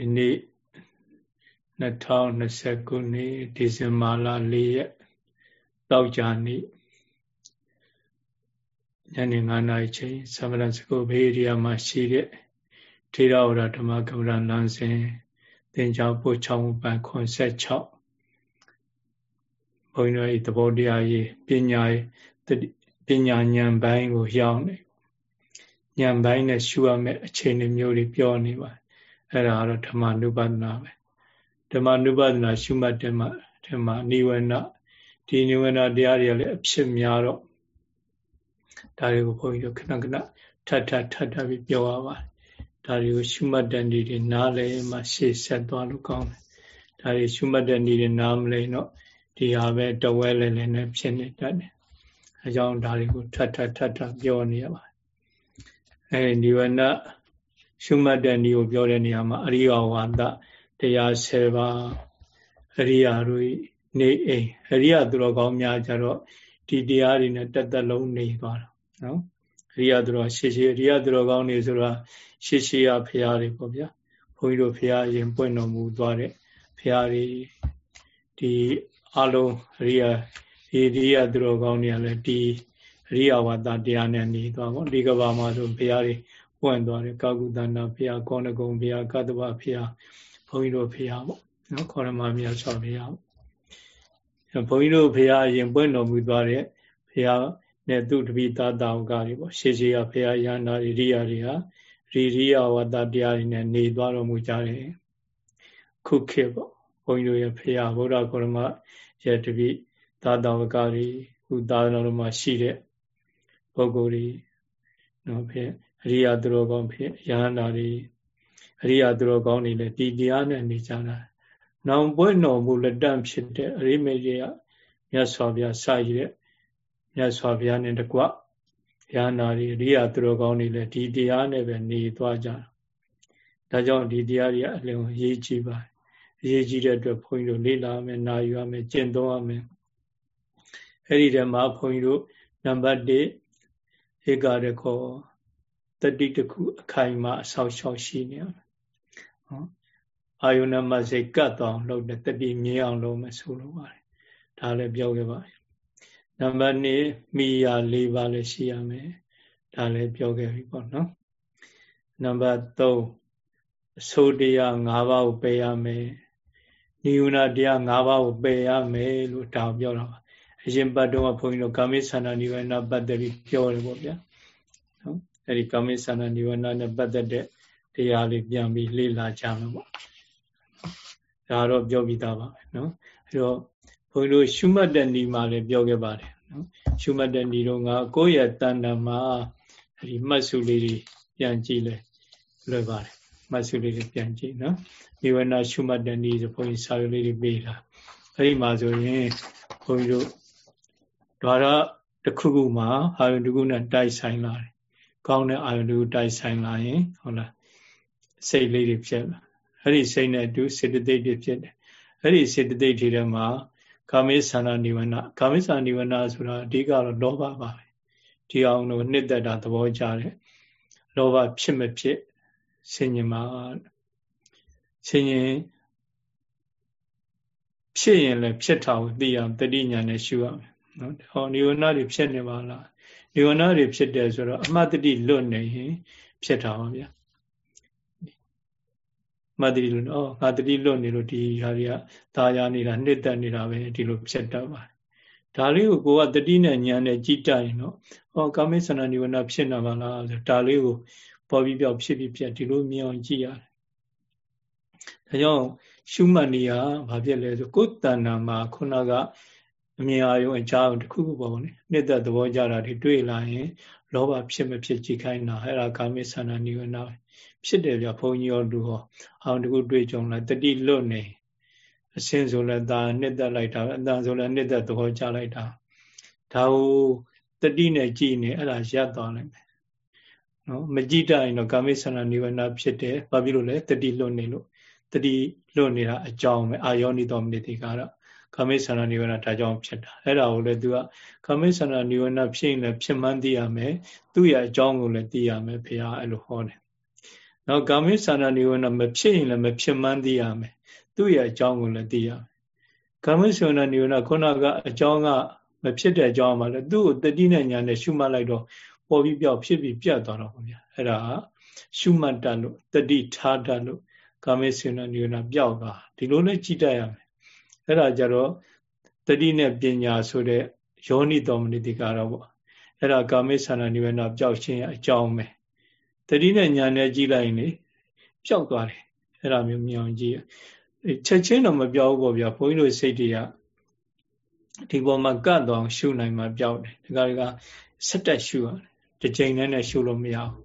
ဒီနေ့2020ခုနှစ်ဒီဇင်ဘာလ4ရက်တောက်ကြနေ့ညနေ9နာရီချိန်သမဏစကုဘေးရိယာမှာရှိတဲ့ထေရဝါဒဓမ္မကမ္ဘာလမ်းစဉ်သင်္ချောပို့6ပန်86ဘုန်းကြီးတို့ဤသဘောတရားရေးပညာပညာဉာဏ်ပိုင်းကိုရောက်နေဉာဏ်ပိုင်းနဲ့ရှုရမယ့်အခြေအနေမျိုးတွေပြောနေပါတယ် အဲ့ဒါကတော့ဓမ္မနုပဒနာပဲဓမ္မနုပဒနာရှုမှတ်တယ်မှာဓမ္မနိဝရဏဒီနိဝရဏတရားတွေကလည်းအဖြစ်များတော့ဒါတွေကိုဘုန်းကြီးတို့ခဏခဏထပ်ထပ်ထပ်ထပ်ပြီးပြောရပါတယ်ဒါတွေကိုရှုမှတ်တဲ့နေ့တွေနားလည်မှရှေ့ဆက်သွားလို့ကောင်းတယ်ဒါတွေရှုမှတ်တဲ့နေ့တွေနားမလဲတော့ဒီဟာပဲတဝဲလဲလဲနဲ့ဖြစ်နေတတ်တယ်အဲကြောင့်ဒါတွေကိုထပ်ထပ်ထပ်ထပ်ပြောနေရပါတယ်အဲနိဝရဏ ရှုမှတ်တဲ့ဤကိုပြောတဲ့နေရာမှာအရိယဝါဒတရား10ပါးအရိယာတို့နေအိမ်အရိယသူတော်ကောင်းများကြတော့ဒီတရားတွေနဲ့တက်တက်လုံးနေသွားတာနော်အရိယသူတော်ရှေ့ရှေ့အရိယသူတော်ကောင်းနေဆိုတာရှေ့ရှေ့ရဖရာတွေပေါ့ဗျာဘုန်းကြီးတို့ဖရာရင်ပွင့်တော်မူသွားတဲ့ဖရာတွေဒီအလုံးအရိယဒီအရိယသူတော်ကောင်းတွေကလည်းဒီအရိယဝါဒတရားနဲ့နေသွားပေါ့ဒီကဘာမှာဆိုဘုရားတွေ ပွင့်သွားတယ်ကာကုတန္တာဘုရားကောဏဂုံဘုရားကတ္တဝဘုရားဘုန်းကြီးတို့ဘုရားပေါ့နော်ခေါရမမြတ်စွာဘုရားပေါ့ဘုန်းကြီးတို့ဘုရားအရင်ပွင့်တော်မူသွားတဲ့ဘုရားနဲ့သူတပိသားတာဝကတွေပေါ့ရှေးရှေးကဘုရားယန္တာရိရိယာတွေဟာရိရိယဝတ္တတရားတွေနဲ့နေသွားတော်မူကြတယ်ခုခေတ်ပေါ့ဘုန်းကြီးတို့ရဲ့ဘုရားဗုဒ္ဓခေါရမရဲ့တပိသားတာဝကတွေခုသာသနာတော်မှာရှိတဲ့ပုဂ္ဂိုလ်တွေနော်ဖြစ် အရိယာသူတော်ကောင်းဖြစ်ယဟန္တာတွေအရိယာသူတော်ကောင်းတွေလည်းဒီတရားနဲ့နေကြတာ။နောင်ပွဲတော်မူလက်တန့်ဖြစ်တဲ့အရိမေရမြတ်စွာဘုရားစာရည်တဲ့မြတ်စွာဘုရားနဲ့တကွယဟန္တာတွေအရိယာသူတော်ကောင်းတွေလည်းဒီတရားနဲ့ပဲနေသွားကြတာ။ဒါကြောင့်ဒီတရားတွေအလင်းရေးကြည့်ပါအရေးကြီးတဲ့အတွက်ဘုန်းကြီးတို့လေ့လာမယ်၊နာယူရမယ်၊ကျင့်သုံးရမယ်။အဲ့ဒီတည်းမှာဘုန်းကြီးတို့နံပါတ်1ဧကရခော တတိတခုအခိုင်မာအဆောက်ရှောက်ရှိနေအောင်နော်အာယုဏမစိတ်ကတ်သွားအောင်လုပ်တယ်တတိမြင်အောင်လုပ်မယ်ဆိုလိုပါတယ်ဒါလည်းပြောခဲ့ပါတယ်နံပါတ်2မိယာ၄ပါးလည်းရှိရမယ်ဒါလည်းပြောခဲ့ပြီပေါ့နော်နံပါတ်3အစိုးတရား၅ပါးကိုပယ်ရမယ်နိယုဏတရား၅ပါးကိုပယ်ရမယ်လို့ဒါပြောတာပါအရင်ပတ်တော့ဘုန်းကြီးတို့ကာမိသန္တာနိဗ္ဗာန်ပတ်သက်ပြီးပြောတယ်ပေါ့ဗျာနော် အဲဒီကာမိသန္တာနိဗ္ဗာန်နဲ့ပတ်သက်တဲ့တရားလေးပြန်ပြီးလေ့လာကြမယ်ပေါ့ဒါတော့ပြောပြီးသားပါပဲနော်အဲတော့ဘုန်းကြီးတို့ရှုမှတ်တဲ့ဤမှာလည်းပြောခဲ့ပါတယ်နော်ရှုမှတ်တဲ့ဤတော့ငါကိုယ့်ရဲ့တဏ္ဍာမှာအဲဒီမှတ်စုလေးတွေပြန်ကြည့်လဲလွယ်ပါတယ်မှတ်စုလေးတွေပြန်ကြည့်နော်ဒီဝနာရှုမှတ်တဲ့ဤဆိုဘုန်းကြီးစာရုပ်လေးတွေပေးတာအဲဒီမှာဆိုရင်ဘုန်းကြီးတို့ဓာရတစ်ခုခုမှာအာယုန်တစ်ခုနဲ့တိုက်ဆိုင်လာတယ် ကောင်းတဲ့အာယုန်တစ်ခုတိုက်ဆိုင်လာရင်ဟုတ်လားစိတ်လေးတွေဖြစ်လာအဲ့ဒီစိတ်နဲ့အတူစေတသိက်တွေဖြစ်တယ်အဲ့ဒီစေတသိက်တွေထဲမှာကာမေသန္တာနိဝရဏကာမေသန္တာနိဝရဏဆိုတာအဓိကတော့လောဘပါပဲဒီအောင်လို့နှစ်သက်တာသဘောကျတယ်လောဘဖြစ်မဖြစ်ဆင်ញင်မှာဆင်ញင်ဖြစ်ရင်လည်းဖြစ်တာကိုသိအောင်တတိညာနဲ့ရှုရမယ်နော်ဟောနိဝရဏတွေဖြစ်နေပါလား နိဝရဏတွေဖြစ်တယ်ဆိုတော့အမှတ်တတိလွတ်နေရင် ဖြစ်တာပါဗျာမတ္တိလို့နော်ငါတတိလွတ်နေလို့ဒီဟာတွေကသာယာနေတာနှစ်သက်နေတာပဲဒီလိုဖြစ်တတ်ပါတယ်ဒါလေးကိုကိုကတတိနဲ့ညာနဲ့ကြည်တိုင်နော်ဟောကာမိသနာနိဝရဏဖြစ်နေပါလားဆိုဒါလေးကိုပေါ်ပြီးပြောက်ဖြစ်ပြီးပြက်ဒီလိုမြင်အောင်ကြည့်ရတယ်ဒါကြောင့်ရှုမှတ်နေရဘာဖြစ်လဲဆိုကိုယ်တဏ္ဍာမှာခုနက အမြင်အာရုံအကြောင်းတစ်ခုခုပေါ့လေနှစ်သက်သဘောကြတာတွေတွေ့လာရင် လောဘဖြစ်မဖြစ်ကြည့်ခိုင်းတာအဲ့ဒါကာမိသနာနိဝရဏပဲဖြစ်တယ်ဗျဘုန်းကြီးရောလူဟောအောင်တကူတွေ့ကြုံလာတတိလွတ်နေအစင်းဆိုလည်းဒါနှစ်သက်လိုက်တာအတန်ဆိုလည်းနှစ်သက်သဘောကျလိုက်တာဒါကိုတတိနဲ့ကြည်နေအဲ့ဒါရပ်သွားလိုက်မယ်နော်မကြည့်တတ်ရင်တော့ကာမိသနာနိဝရဏဖြစ်တယ်ဘာဖြစ်လို့လဲတတိလွတ်နေလို့တတိလွတ်နေတာအကြောင်းပဲအာယောနိတော်မနိတိကတော့ ကာမိသနာနိဝရဏဒါကြောင့်ဖြစ်တာအဲ့ဒါကိုလည်းသူကကာမိသနာနိဝရဏဖြစ်ရင်လည်းဖြစ်မှန်းသိရမယ်သူ့ရဲ့အကြောင်းကိုလည်းသိရမယ်ဘုရားအဲ့လိုဟောတယ်နောက်ကာမိသန္တာနိဝရဏမဖြစ်ရင်လည်းမဖြစ်မှန်းသိရမယ်သူ့ရဲ့အကြောင်းကိုလည်းသိရမယ်ကာမိသန္တာနိဝရဏခုနကအကြောင်းကမဖြစ်တဲ့အကြောင်းမှလည်းသူ့ကိုတတိနဲ့ညာနဲ့ရှုမှတ်လိုက်တော့ပေါ်ပြီးပြောက်ဖြစ်ပြီးပြတ်သွားတော့ဗျာအဲ့ဒါရှုမှတ်တတ်လို့တတိထားတတ်လို့ကာမိသန္တာနိဝရဏပျောက်သွားဒီလိုနဲ့ကြည့်တတ်ရမယ် အဲ့ဒါကြတော့တတိနဲ့ပညာဆိုတဲ့ယောနိတော်မနိတိကတော့ပေါ့အဲ့ဒါကာမိသန္တာနိဝရဏပျောက်ခြင်းအကြောင်းပဲတတိနဲ့ညာနဲ့ကြည့်လိုက်ရင်လေပျောက်သွားတယ်အဲ့ဒါမျိုးမြင်အောင်ကြည့်ချက်ချင်းတော့မပြောဘူးပေါ့ဗျာဘုန်းကြီးတို့စိတ်တွေကဒီပေါ်မှာကတ်တော့ရှုနိုင်မှပျောက်တယ်ဒီကကဆက်တက်ရှုရတယ်တစ်ချိန်နဲ့နဲ့ရှုလို့မရဘူး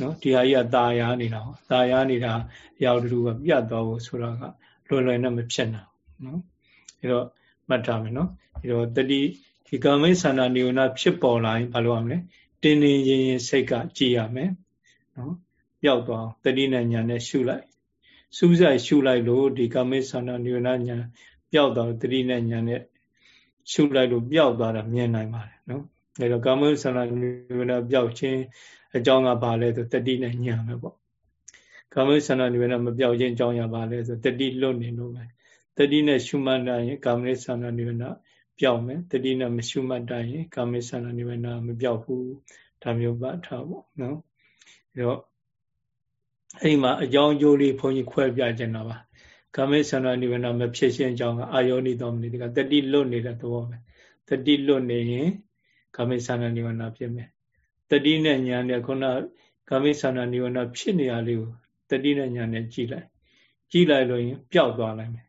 နော်ဒီဟာကြီးကตาရနေတာဟောตาရနေတာရောက်တူကပြတ်သွားဖို့ဆိုတာကလွယ်လွယ်နဲ့မဖြစ်နိုင် နော်အဲတော့မှတ်ထားမယ်နော်အဲတော့တတိဒီကာမိသန္တာနိဝရဏဖြစ်ပေါ်လာရင်ဘာလုပ်ရမလဲတင်းတင်းရင်ရင်စိတ်ကကြည်ရမယ်နော်ပျောက်သွားတတိနဲ့ညာနဲ့ရှုလိုက်စူးစိုက်ရှုလိုက်လို့ဒီကာမိသန္တာနိဝရဏညာပျောက်သွားတတိနဲ့ညာနဲ့ရှုလိုက်လို့ပျောက်သွားတာမြင်နိုင်ပါတယ်နော်အဲတော့ကာမိသန္တာနိဝရဏပျောက်ခြင်းအကြောင်းကဘာလဲဆိုတတိနဲ့ညာပဲပေါ့ကာမိသန္တာနိဝရဏမပျောက်ခြင်းအကြောင်းရပါလဲဆိုတတိလွတ်နေလို့ပဲ တတိနဲ့ရှုမှတ်နိုင်ရင်ကာမိသန္တာနိဝရဏပျောက်မယ်တတိနဲ့မရှုမှတ်တိုင်းရင်ကာမိသန္တာနိဝရဏမပျောက်ဘူးဒါမျိုးပါထားပေါ့နော်အဲတော့အဲ့ဒီမှာအကြောင်းအကျိုးလေးဘုန်းကြီးခွဲပြခြင်းတော့ပါကာမိသန္တာနိဝရဏမဖြစ်ရှင်းအကြောင်းကအာယောနိတော်မနိဒီကတတိလွတ်နေတဲ့သဘောပဲတတိလွတ်နေရင်ကာမိသန္တာနိဝရဏဖြစ်မယ်တတိနဲ့ညာနဲ့ခုနကာမိသန္တာနိဝရဏဖြစ်နေရလေးကိုတတိနဲ့ညာနဲ့ကြည်လိုက်ကြည်လိုက်လို့ရင်ပျောက်သွားလိုက်မယ်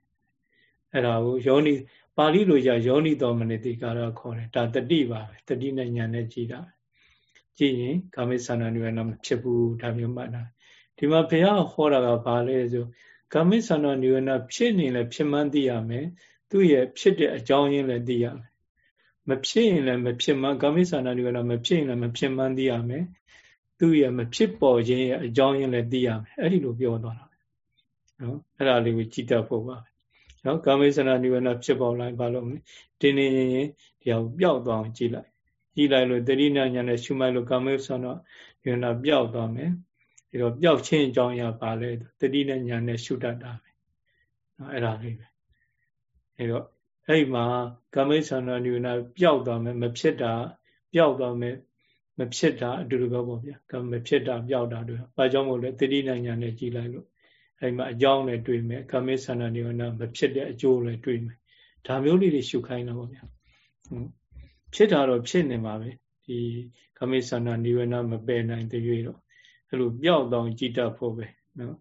အဲ့ဒါကိုယောနိပါဠိလိုကြယောနိတော်မနိတိကာရခေါ်တယ်ဒါတတိပါပဲတတိနဲ့ညာနဲ့ကြည်တာကြည်ရင်ကာမိသန္တာနိဝရဏမဖြစ်ဘူးဒါမျိုးမှတ်တာဒီမှာဘုရားဟောတာကဘာလဲဆိုကာမိသန္တာနိဝရဏဖြစ်နေလဲဖြစ်မှန်းသိရမယ်သူ့ရဲ့ဖြစ်တဲ့အကြောင်းရင်းလည်းသိရမယ်မဖြစ်ရင်လည်းမဖြစ်မှန်းကာမိသန္တာနိဝရဏမဖြစ်ရင်လည်းမဖြစ်မှန်းသိရမယ်သူ့ရဲ့မဖြစ်ပေါ်ခြင်းရဲ့အကြောင်းရင်းလည်းသိရမယ်အဲ့ဒီလိုပြောသွားတာနော်အဲ့ဒါလေးကိုကြည်တတ်ဖို့ပါ နော်ကာမိသနာနိဝရဏဖြစ်ပေါ်လာဘာလို့မလဲတင်းနေရင်ဒီဟာပျောက်သွားအောင်ကြည်လိုက်ကြည်လိုက်လို့တတိနာညာနဲ့ရှုမှတ်လို့ကာမိသနာနိဝရဏပျောက်သွားမယ်ဒီတော့ပျောက်ခြင်းအကြောင်းရပါလဲတတိနဲ့ညာနဲ့ရှုတတ်တာပဲနော်အဲ့ဒါလေးပဲအဲ့တော့အဲ့မှာကာမိသနာနိဝရဏပျောက်သွားမယ်မဖြစ်တာပျောက်သွားမယ်မဖြစ်တာအတူတူပဲပေါ့ဗျာကမဖြစ်တာပျောက်တာတို့ဘာကြောင့်မို့လဲတတိနဲ့ညာနဲ့ကြည်လိုက်လို့ အဲ့မှာအကြောင်းလည်းတွေ့မယ်ကာမိသန္တာနိဝရဏမဖြစ်တဲ့အကျိုးလည်းတွေ့မယ်ဒါမျိုးလေးတွေရှုခိုင်းတာပေါ့ဗျာဖြစ်တာတော့ဖြစ်နေမှာပဲဒီကာမိသန္တာနိဝရဏမပယ်နိုင်တဲ့ရွေးတော့အဲ့လိုပျောက်တော့ကြည်တတ်ဖို့ပဲနော်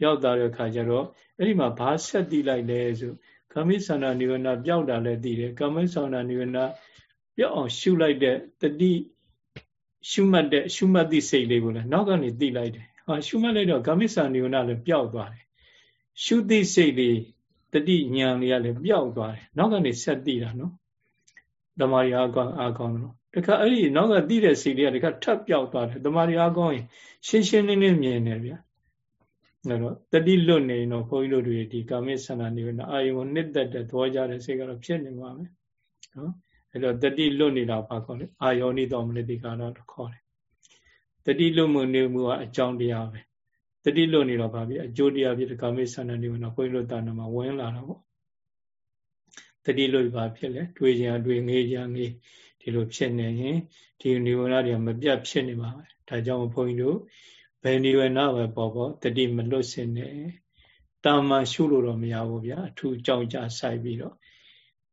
ပျောက်သွားတဲ့အခါကျတော့အဲ့ဒီမှာဘာဆက်တိလိုက်လဲဆိုကာမိသန္တာနိဝရဏပျောက်တာလည်းသိတယ်ကာမိသန္တာနိဝရဏပျောက်အောင်ရှုလိုက်တဲ့တတိရှုမှတ်တဲ့ရှုမှတ်သည့်စိတ်လေးကိုလည်းနောက်ကနေသိလိုက်တယ် ဟာရှုမှတ်လိုက်တော့ဂမိစ္ဆာနိဝရဏလည်းပျောက်သွားတယ်ရှုသိစိတ်လေးတတိညာလေးကလည်းပျောက်သွားတယ်နောက်ကနေဆက်သိတာနော်တမာရီအားကောင်းအားကောင်းလို့တခါအဲ့ဒီနောက်ကသိတဲ့စိတ်လေးကတခါထပ်ပျောက်သွားတယ်တမာရီအားကောင်းရင်ရှင်းရှင်းလင်းလင်းမြင်တယ်ဗျာအဲ့တော့တတိလွတ်နေတော့ဘုန်းကြီးတို့တွေဒီကာမိဆန္ဒနိဝရဏအာယုံကိုနှစ်သက်တဲ့သဘောကြတဲ့စိတ်ကတော့ဖြစ်နေပါမယ်နော်အဲ့တော့တတိလွတ်နေတာဘာခေါ်လဲအာယောနိတော်မနတိကာရတော့ခေါ်တယ် တတိလွတ်မှုနေမှုကအကြောင်းတရားပဲတတိလွတ်နေတော့ဗာပြီအကျိုးတရားဖြစ်တဲ့ကာမိဆန္ဒနေဝင်တော့ဘုန်းကြီးတို့တာနာမှာဝင်လာတော့ပေါ့တတိလွတ်ပါဖြစ်လဲတွေးကြတွေးငေးကြငေးဒီလိုဖြစ်နေရင်ဒီနိဝရဏတွေမပြတ်ဖြစ်နေပါပဲဒါကြောင့်ဘုန်းကြီးတို့ဘယ်နိဝရဏပဲပေါ့ပေါ့တတိမလွတ်စင်နဲ့တာမန်ရှုလို့တော့မရဘူးဗျာအထူးကြောင်းကြဆိုင်ပြီးတော့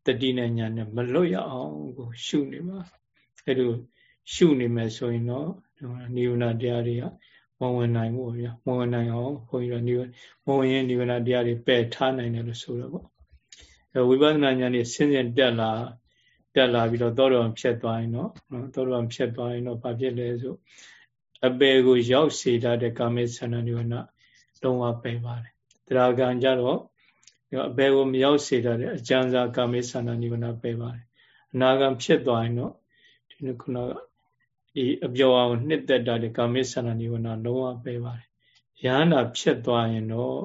တတိနဲ့ညာနဲ့မလွတ်ရအောင်ကို ရှုနေပါအဲ့လိုရှုနေမယ်ဆိုရင်တော့ နိဝရဏတရားတွေကမဝင်နိုင်ဘူးဗျာမဝင်နိုင်အောင်ဘုန်းကြီးတို့နိဝမဝင်ရင်နိဝရဏတရားတွေပယ်ထားနိုင်တယ်လို့ဆိုတော့ပေါ့အဲဝိပဿနာဉာဏ်နဲ့ဆင်းရဲတက်လာတက်လာပြီးတော့သောတော်ဖြတ်သွားရင်တော့သောတော်ဖြတ်သွားရင်တော့ဘာဖြစ်လဲဆိုအပေကိုရောက်စေတတ်တဲ့ကာမေသန္တနိဝရဏလုံးဝပယ်ပါတယ်တရားကံကြတော့အပေကိုမရောက်စေတတ်တဲ့အကျဉ်းစားကာမေသန္တနိဝရဏပယ်ပါတယ်အနာဂံဖြစ်သွားရင်တော့ဒီခုနက ဒီအပြောအောင်နှစ်သက်တာဒီကာမိဆန္ဒနိဝရဏလုံးဝပယ်ပါတယ်ယဟန္တာဖြစ်သွားရင်တော့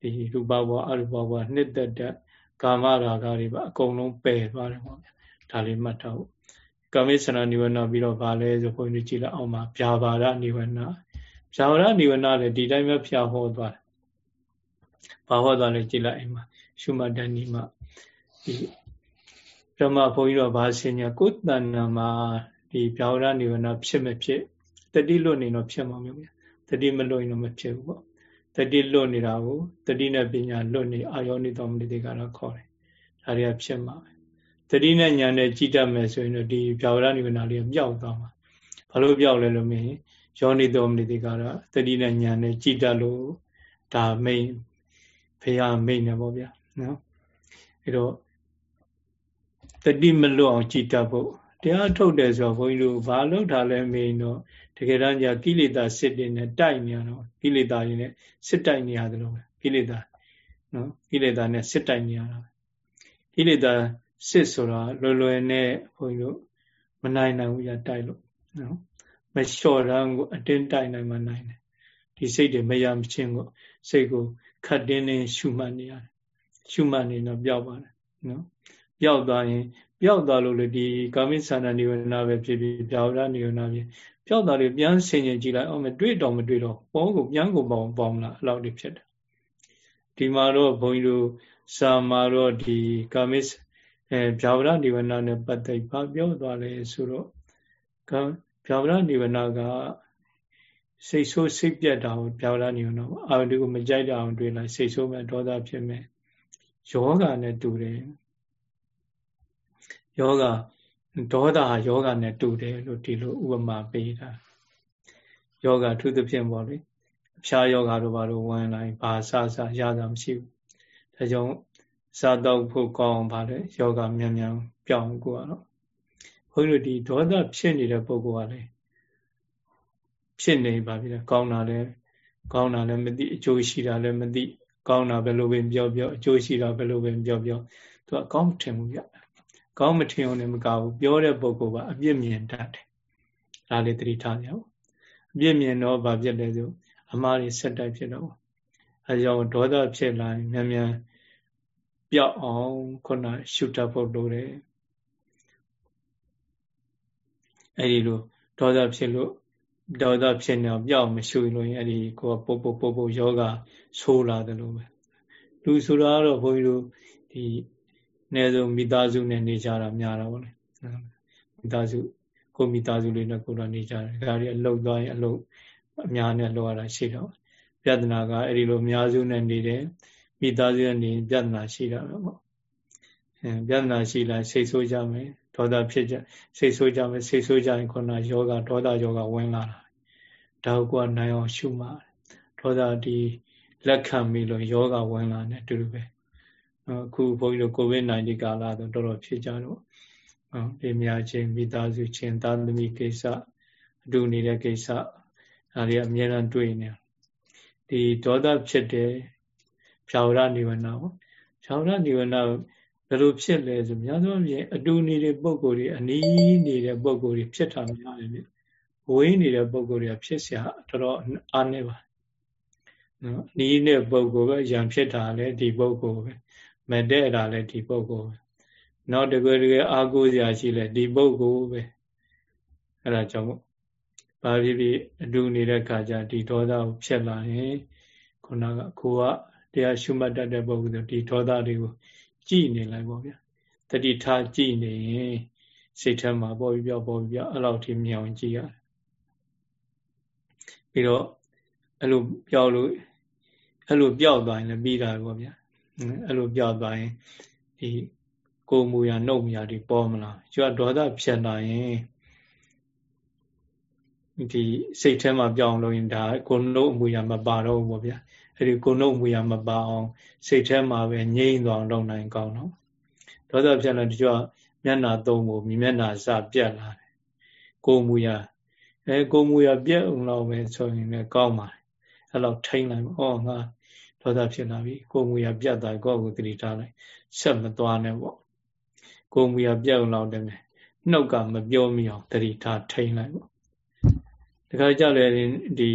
ဒီရူပဘဝအရူပဘဝနှစ်သက်တဲ့ကာမရာဂတွေပါအကုန်လုံးပယ်သွားတယ်ပေါ့ဗျာဒါလေးမှတ်ထားဖို့ကာမိဆန္ဒနိဝရဏပြီးတော့ဗာလဲဆိုဘုန်းကြီးကြည့်လိုက်အောင်ပါဗျာပါဒနိဝရဏဇာဝရနိဝရဏလည်းဒီတိုင်းပဲဖျားဟောသွားတယ်ဘာဟောသွားလဲကြည်လိုက်အိမ်မှာရှုမှတ်တဲ့နိမဒီဓမ္မဘုန်းကြီးတော်ဘာဆင်ညာကိုယ်တဏ္ဍာမှာ ဒီဇာဝရနိဝရဏဖြစ်မဖြစ်တတိလွတ်နေတော့ဖြစ်မှာမျိုးဗျတတိမလွတ်ရင်တော့မဖြစ်ဘူးပေါ့တတိလွတ်နေတာကိုတတိနဲ့ပညာလွတ်နေအာယောနိတော်မနိတိကတော့ခေါ်တယ်ဒါတွေကဖြစ်မှာပဲတတိနဲ့ညာနဲ့ကြည်တတ်မယ်ဆိုရင်တော့ဒီဇာဝရနိဝရဏလေးပျောက်သွားမှာဘာလို့ပျောက်လဲလို့မင်းယောနိတော်မနိတိကတော့တတိနဲ့ညာနဲ့ကြည်တတ်လို့ဒါမိန်ဖရာမိန်နေပေါ့ဗျာနော်အဲတော့တတိမလွတ်အောင်ကြည်တတ်ဖို့ တရားထုတ်တယ်ဆိုတော့ဘုန်းကြီးတို့ဘာလို့ထားလဲမိန်တော့တကယ်တမ်းကျကိလေသာစစ်တွေနဲ့တိုက်နေရတော့ကိလေသာတွေနဲ့စစ်တိုက်နေရတယ်လို့ပဲကိလေသာနော်ကိလေသာနဲ့စစ်တိုက်နေရတာကိလေသာစစ်ဆိုတာလွယ်လွယ်နဲ့ဘုန်းကြီးတို့မနိုင်နိုင်ဘူးရတိုက်လို့နော်မလျှော့တန်းကိုအတင်းတိုက်နိုင်မှနိုင်တယ်ဒီစိတ်တွေမရမချင်းကိုစိတ်ကိုခတ်တင်းတင်းရှုမှတ်နေရတယ်ရှုမှတ်နေတော့ပျောက်ပါတယ်နော်ပျောက်သွားရင် ပျောက်သွားလို့လေဒီကာမိသန္တာနိဝရဏပဲဖြစ်ဖြစ်ပြာဝရနိဝရဏဖြစ်ပျောက်သွားလို့ပြန်ဆင်ញင်ကြည့်လိုက်အောင်မတွေ့တော့မတွေ့တော့ပေါ်ကိုပြန်ကိုပေါင်းပေါင်းလာအဲ့လောက်တွေဖြစ်တယ်ဒီမှာတော့ဘုန်းကြီးတို့စာမာတော့ဒီကာမိအဲပြာဝရနိဝရဏနဲ့ပတ်သက်ဘာပြောသွားလဲဆိုတော့ပြာဝရနိဝရဏကစိတ်ဆိုးစိတ်ပြတ်တာကိုပြာဝရနိဝရဏအာရုံကိုမကြိုက်တာအောင်တွေ့လိုက်စိတ်ဆိုးမဲ့ဒေါသဖြစ်မဲ့ယောဂနဲ့တူတယ် ယောဂဒေါသဟာယောဂနဲ့တူတယ်လို့ဒီလိုဥပမာပေးတာယောဂထူးသဖြင့်ပေါ့လေအဖျားယောဂတို့ဘာလို့ဝင်လာဘာစစရတာမရှိဘူးဒါကြောင့်စားတော့ဖို့ကောင်းပါလေယောဂမြန်မြန်ပြောင်းကိုကတော့ဘုန်းကြီးတို့ဒီဒေါသဖြစ်နေတဲ့ပုဂ္ဂိုလ်ကလည်းဖြစ်နေပါပြီလားကောင်းတာလည်းကောင်းတာလည်းမသိအကျိုးရှိတာလည်းမသိကောင်းတာဘယ်လိုပဲပြောပြောအကျိုးရှိတာဘယ်လိုပဲပြောပြောသူကကောင်းထင်မှုပြ ကောင်းမထင်အောင်လည်းမကဘူးပြောတဲ့ပုဂ္ဂိုလ်ကအပြစ်မြင်တတ်တယ်ဒါလေးသတိထားကြအောင်အပြစ်မြင်တော့ဗာဖြစ်တယ်ဆိုအမှားတွေဆက်တိုက်ဖြစ်တော့အဲကြောင့်ဒေါသဖြစ်လာရင်မြန်မြန်ပြောက်အောင်ခုနရှုတတ်ဖို့လိုတယ်အဲဒီလိုဒေါသဖြစ်လို့ဒေါသဖြစ်နေအောင်ပြောက်မရှုလို့ရင်အဲဒီကိုပုတ်ပုတ်ပုတ်ပုတ်ယောဂဆိုးလာတယ်လို့ပဲလူဆိုတာကတော့ဘုန်းကြီးတို့ဒီအ နည်းဆုံးမိသားစုနဲ့နေကြတာများတာပေါ့လေမိသားစုကိုမိသားစုလေးနဲ့ကိုတော့နေကြတယ်ဒါတွေအလုတ်သွားရင်အလုတ်အများနဲ့လောက်ရတာရှိတော့ပြဿနာကအဲ့ဒီလိုအများစုနဲ့နေတယ်မိသားစုနဲ့နေပြဿနာရှိတာတော့ပေါ့အဲပြဿနာရှိလာစိတ်ဆိုးကြမယ်ဒေါသဖြစ်ကြစိတ်ဆိုးကြမယ်စိတ်ဆိုးကြရင်ခုနယောဂဒေါသယောဂဝင်လာတာဒါကိုကနိုင်အောင်ရှုမှဒေါသဒီလက်ခံပြီးလို့ယောဂဝင်လာတယ်တူတူပဲ အခုဘုန်းကြီးတို့ကိုဗစ် -19 ကာလဆိုတော်တော်ဖြစ်ကြတော့ဒီများချင်းမိသားစုချင်းသာသမီကိစ္စအတူနေတဲ့ကိစ္စဒါတွေအများအားတွေ့နေဒီဒေါသဖြစ်တယ်ဖြာဝရနိဝရဏပေါ့ဖြာဝရနိဝရဏဘယ်လိုဖြစ်လဲဆိုများသောအားဖြင့်အတူနေတဲ့ပုံကိုယ်တွေအနီးနေတဲ့ပုံကိုယ်တွေဖြစ်တာများတယ်လေဝေးနေတဲ့ပုံကိုယ်တွေကဖြစ်เสียတော်တော်အားနေပါနော်နီးတဲ့ပုံကိုယ်ပဲရံဖြစ်တာလေဒီပုံကိုယ်ပဲ မတဲ့တာလည်းဒီပုဂ္ဂိုလ်ပဲနောက်တကယ်တကယ်အာကိုးစရာရှိလဲဒီပုဂ္ဂိုလ်ပဲအဲ့ဒါကြောင့်ဘာဖြစ်ဖြစ်အတူနေတဲ့ခါကျဒီဒေါသကိုဖြစ်လာရင်ခုနကကိုကတရားရှုမှတ်တတ်တဲ့ပုဂ္ဂိုလ်ဆိုဒီဒေါသတွေကိုကြည်နေလိုက်ပေါ့ဗျာတတိထားကြည်နေရင်စိတ်ထဲမှာပေါ်ပြီးပြောပေါ်ပြီးပြောအဲ့လောက်ထိမြင်အောင်ကြည်ရတယ်ပြီးတော့အဲ့လိုပြောလို့အဲ့လိုပြောက်သွားရင်လည်းပြီးတာပေါ့ဗျာ အဲ့လိုပြောသွားရင်ဒီကိုမူရနှုတ်မူရဒီပေါ်မလားကျွတ်ဒေါသဖြစ်လာရင်ဒီစိတ်ထဲမှာပြောင်းလို့ရင်ဒါကိုနှုတ်မူရမပါတော့ဘူးပေါ့ဗျာအဲ့ဒီကိုနှုတ်မူရမပါအောင်စိတ်ထဲမှာပဲငြိမ့်သွားလုပ်နိုင်ကောင်းတော့ဒေါသဖြစ်လာတချို့မျက်နာသုံးဖို့မြမျက်နာစပြတ်လာတယ်ကိုမူရအဲကိုမူရပြတ်အောင်လို့ပဲဆိုရင်လည်းကောင်းပါတယ်အဲ့လောက်ထိမ့်လိုက်ဩငါ ဒေါသဖြစ်လာပြီကိုယ်မူရပြတ်သွားကိုယ့်ကိုယ်သတိထားလိုက်ဆက်မသွားနဲ့ပေါ့ကိုယ်မူရပြတ်အောင်လောက်တယ်မယ်နှုတ်ကမပြောမိအောင်သတိထားထိန်လိုက်ပေါ့တခါကြလဲဒီ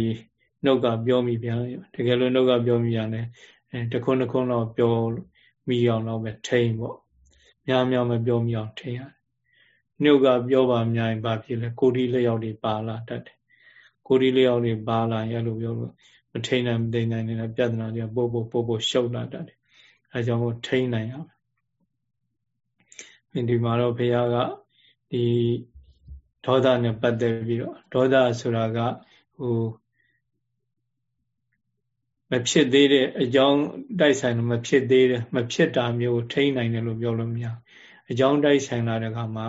နှုတ်ကပြောမိပြန်တကယ်လို့နှုတ်ကပြောမိရတယ်အဲတခွန်းတခွန်းတော့ပြောမိအောင်တော့ပဲထိန်ပေါ့များများမပြောမိအောင်ထိန်ရတယ်နှုတ်ကပြောပါများရင်ဘာဖြစ်လဲကိုယ်ဒီလျောက်တွေပါလာတတ်တယ်ကိုရီလျောက်တွေပါလာရလို့ပြောလို့ မထိန်နိုင်မသိနိုင်နေတဲ့ပြဿနာတွေပို့ပို့ပို့ပို့ရှုပ်လာတတ်တယ်အဲကြောင့်ကိုထိန်နိုင်ရမယ်ဒီမှာတော့ဘုရားကဒီဒေါသနဲ့ပတ်သက်ပြီးတော့ဒေါသဆိုတာကဟိုမဖြစ်သေးတဲ့အကြောင်းတိုက်ဆိုင်လို့မဖြစ်သေးတယ်မဖြစ်တာမျိုးထိန်းနိုင်တယ်လို့ပြောလို့မရအကြောင်းတိုက်ဆိုင်လာတဲ့အခါမှာ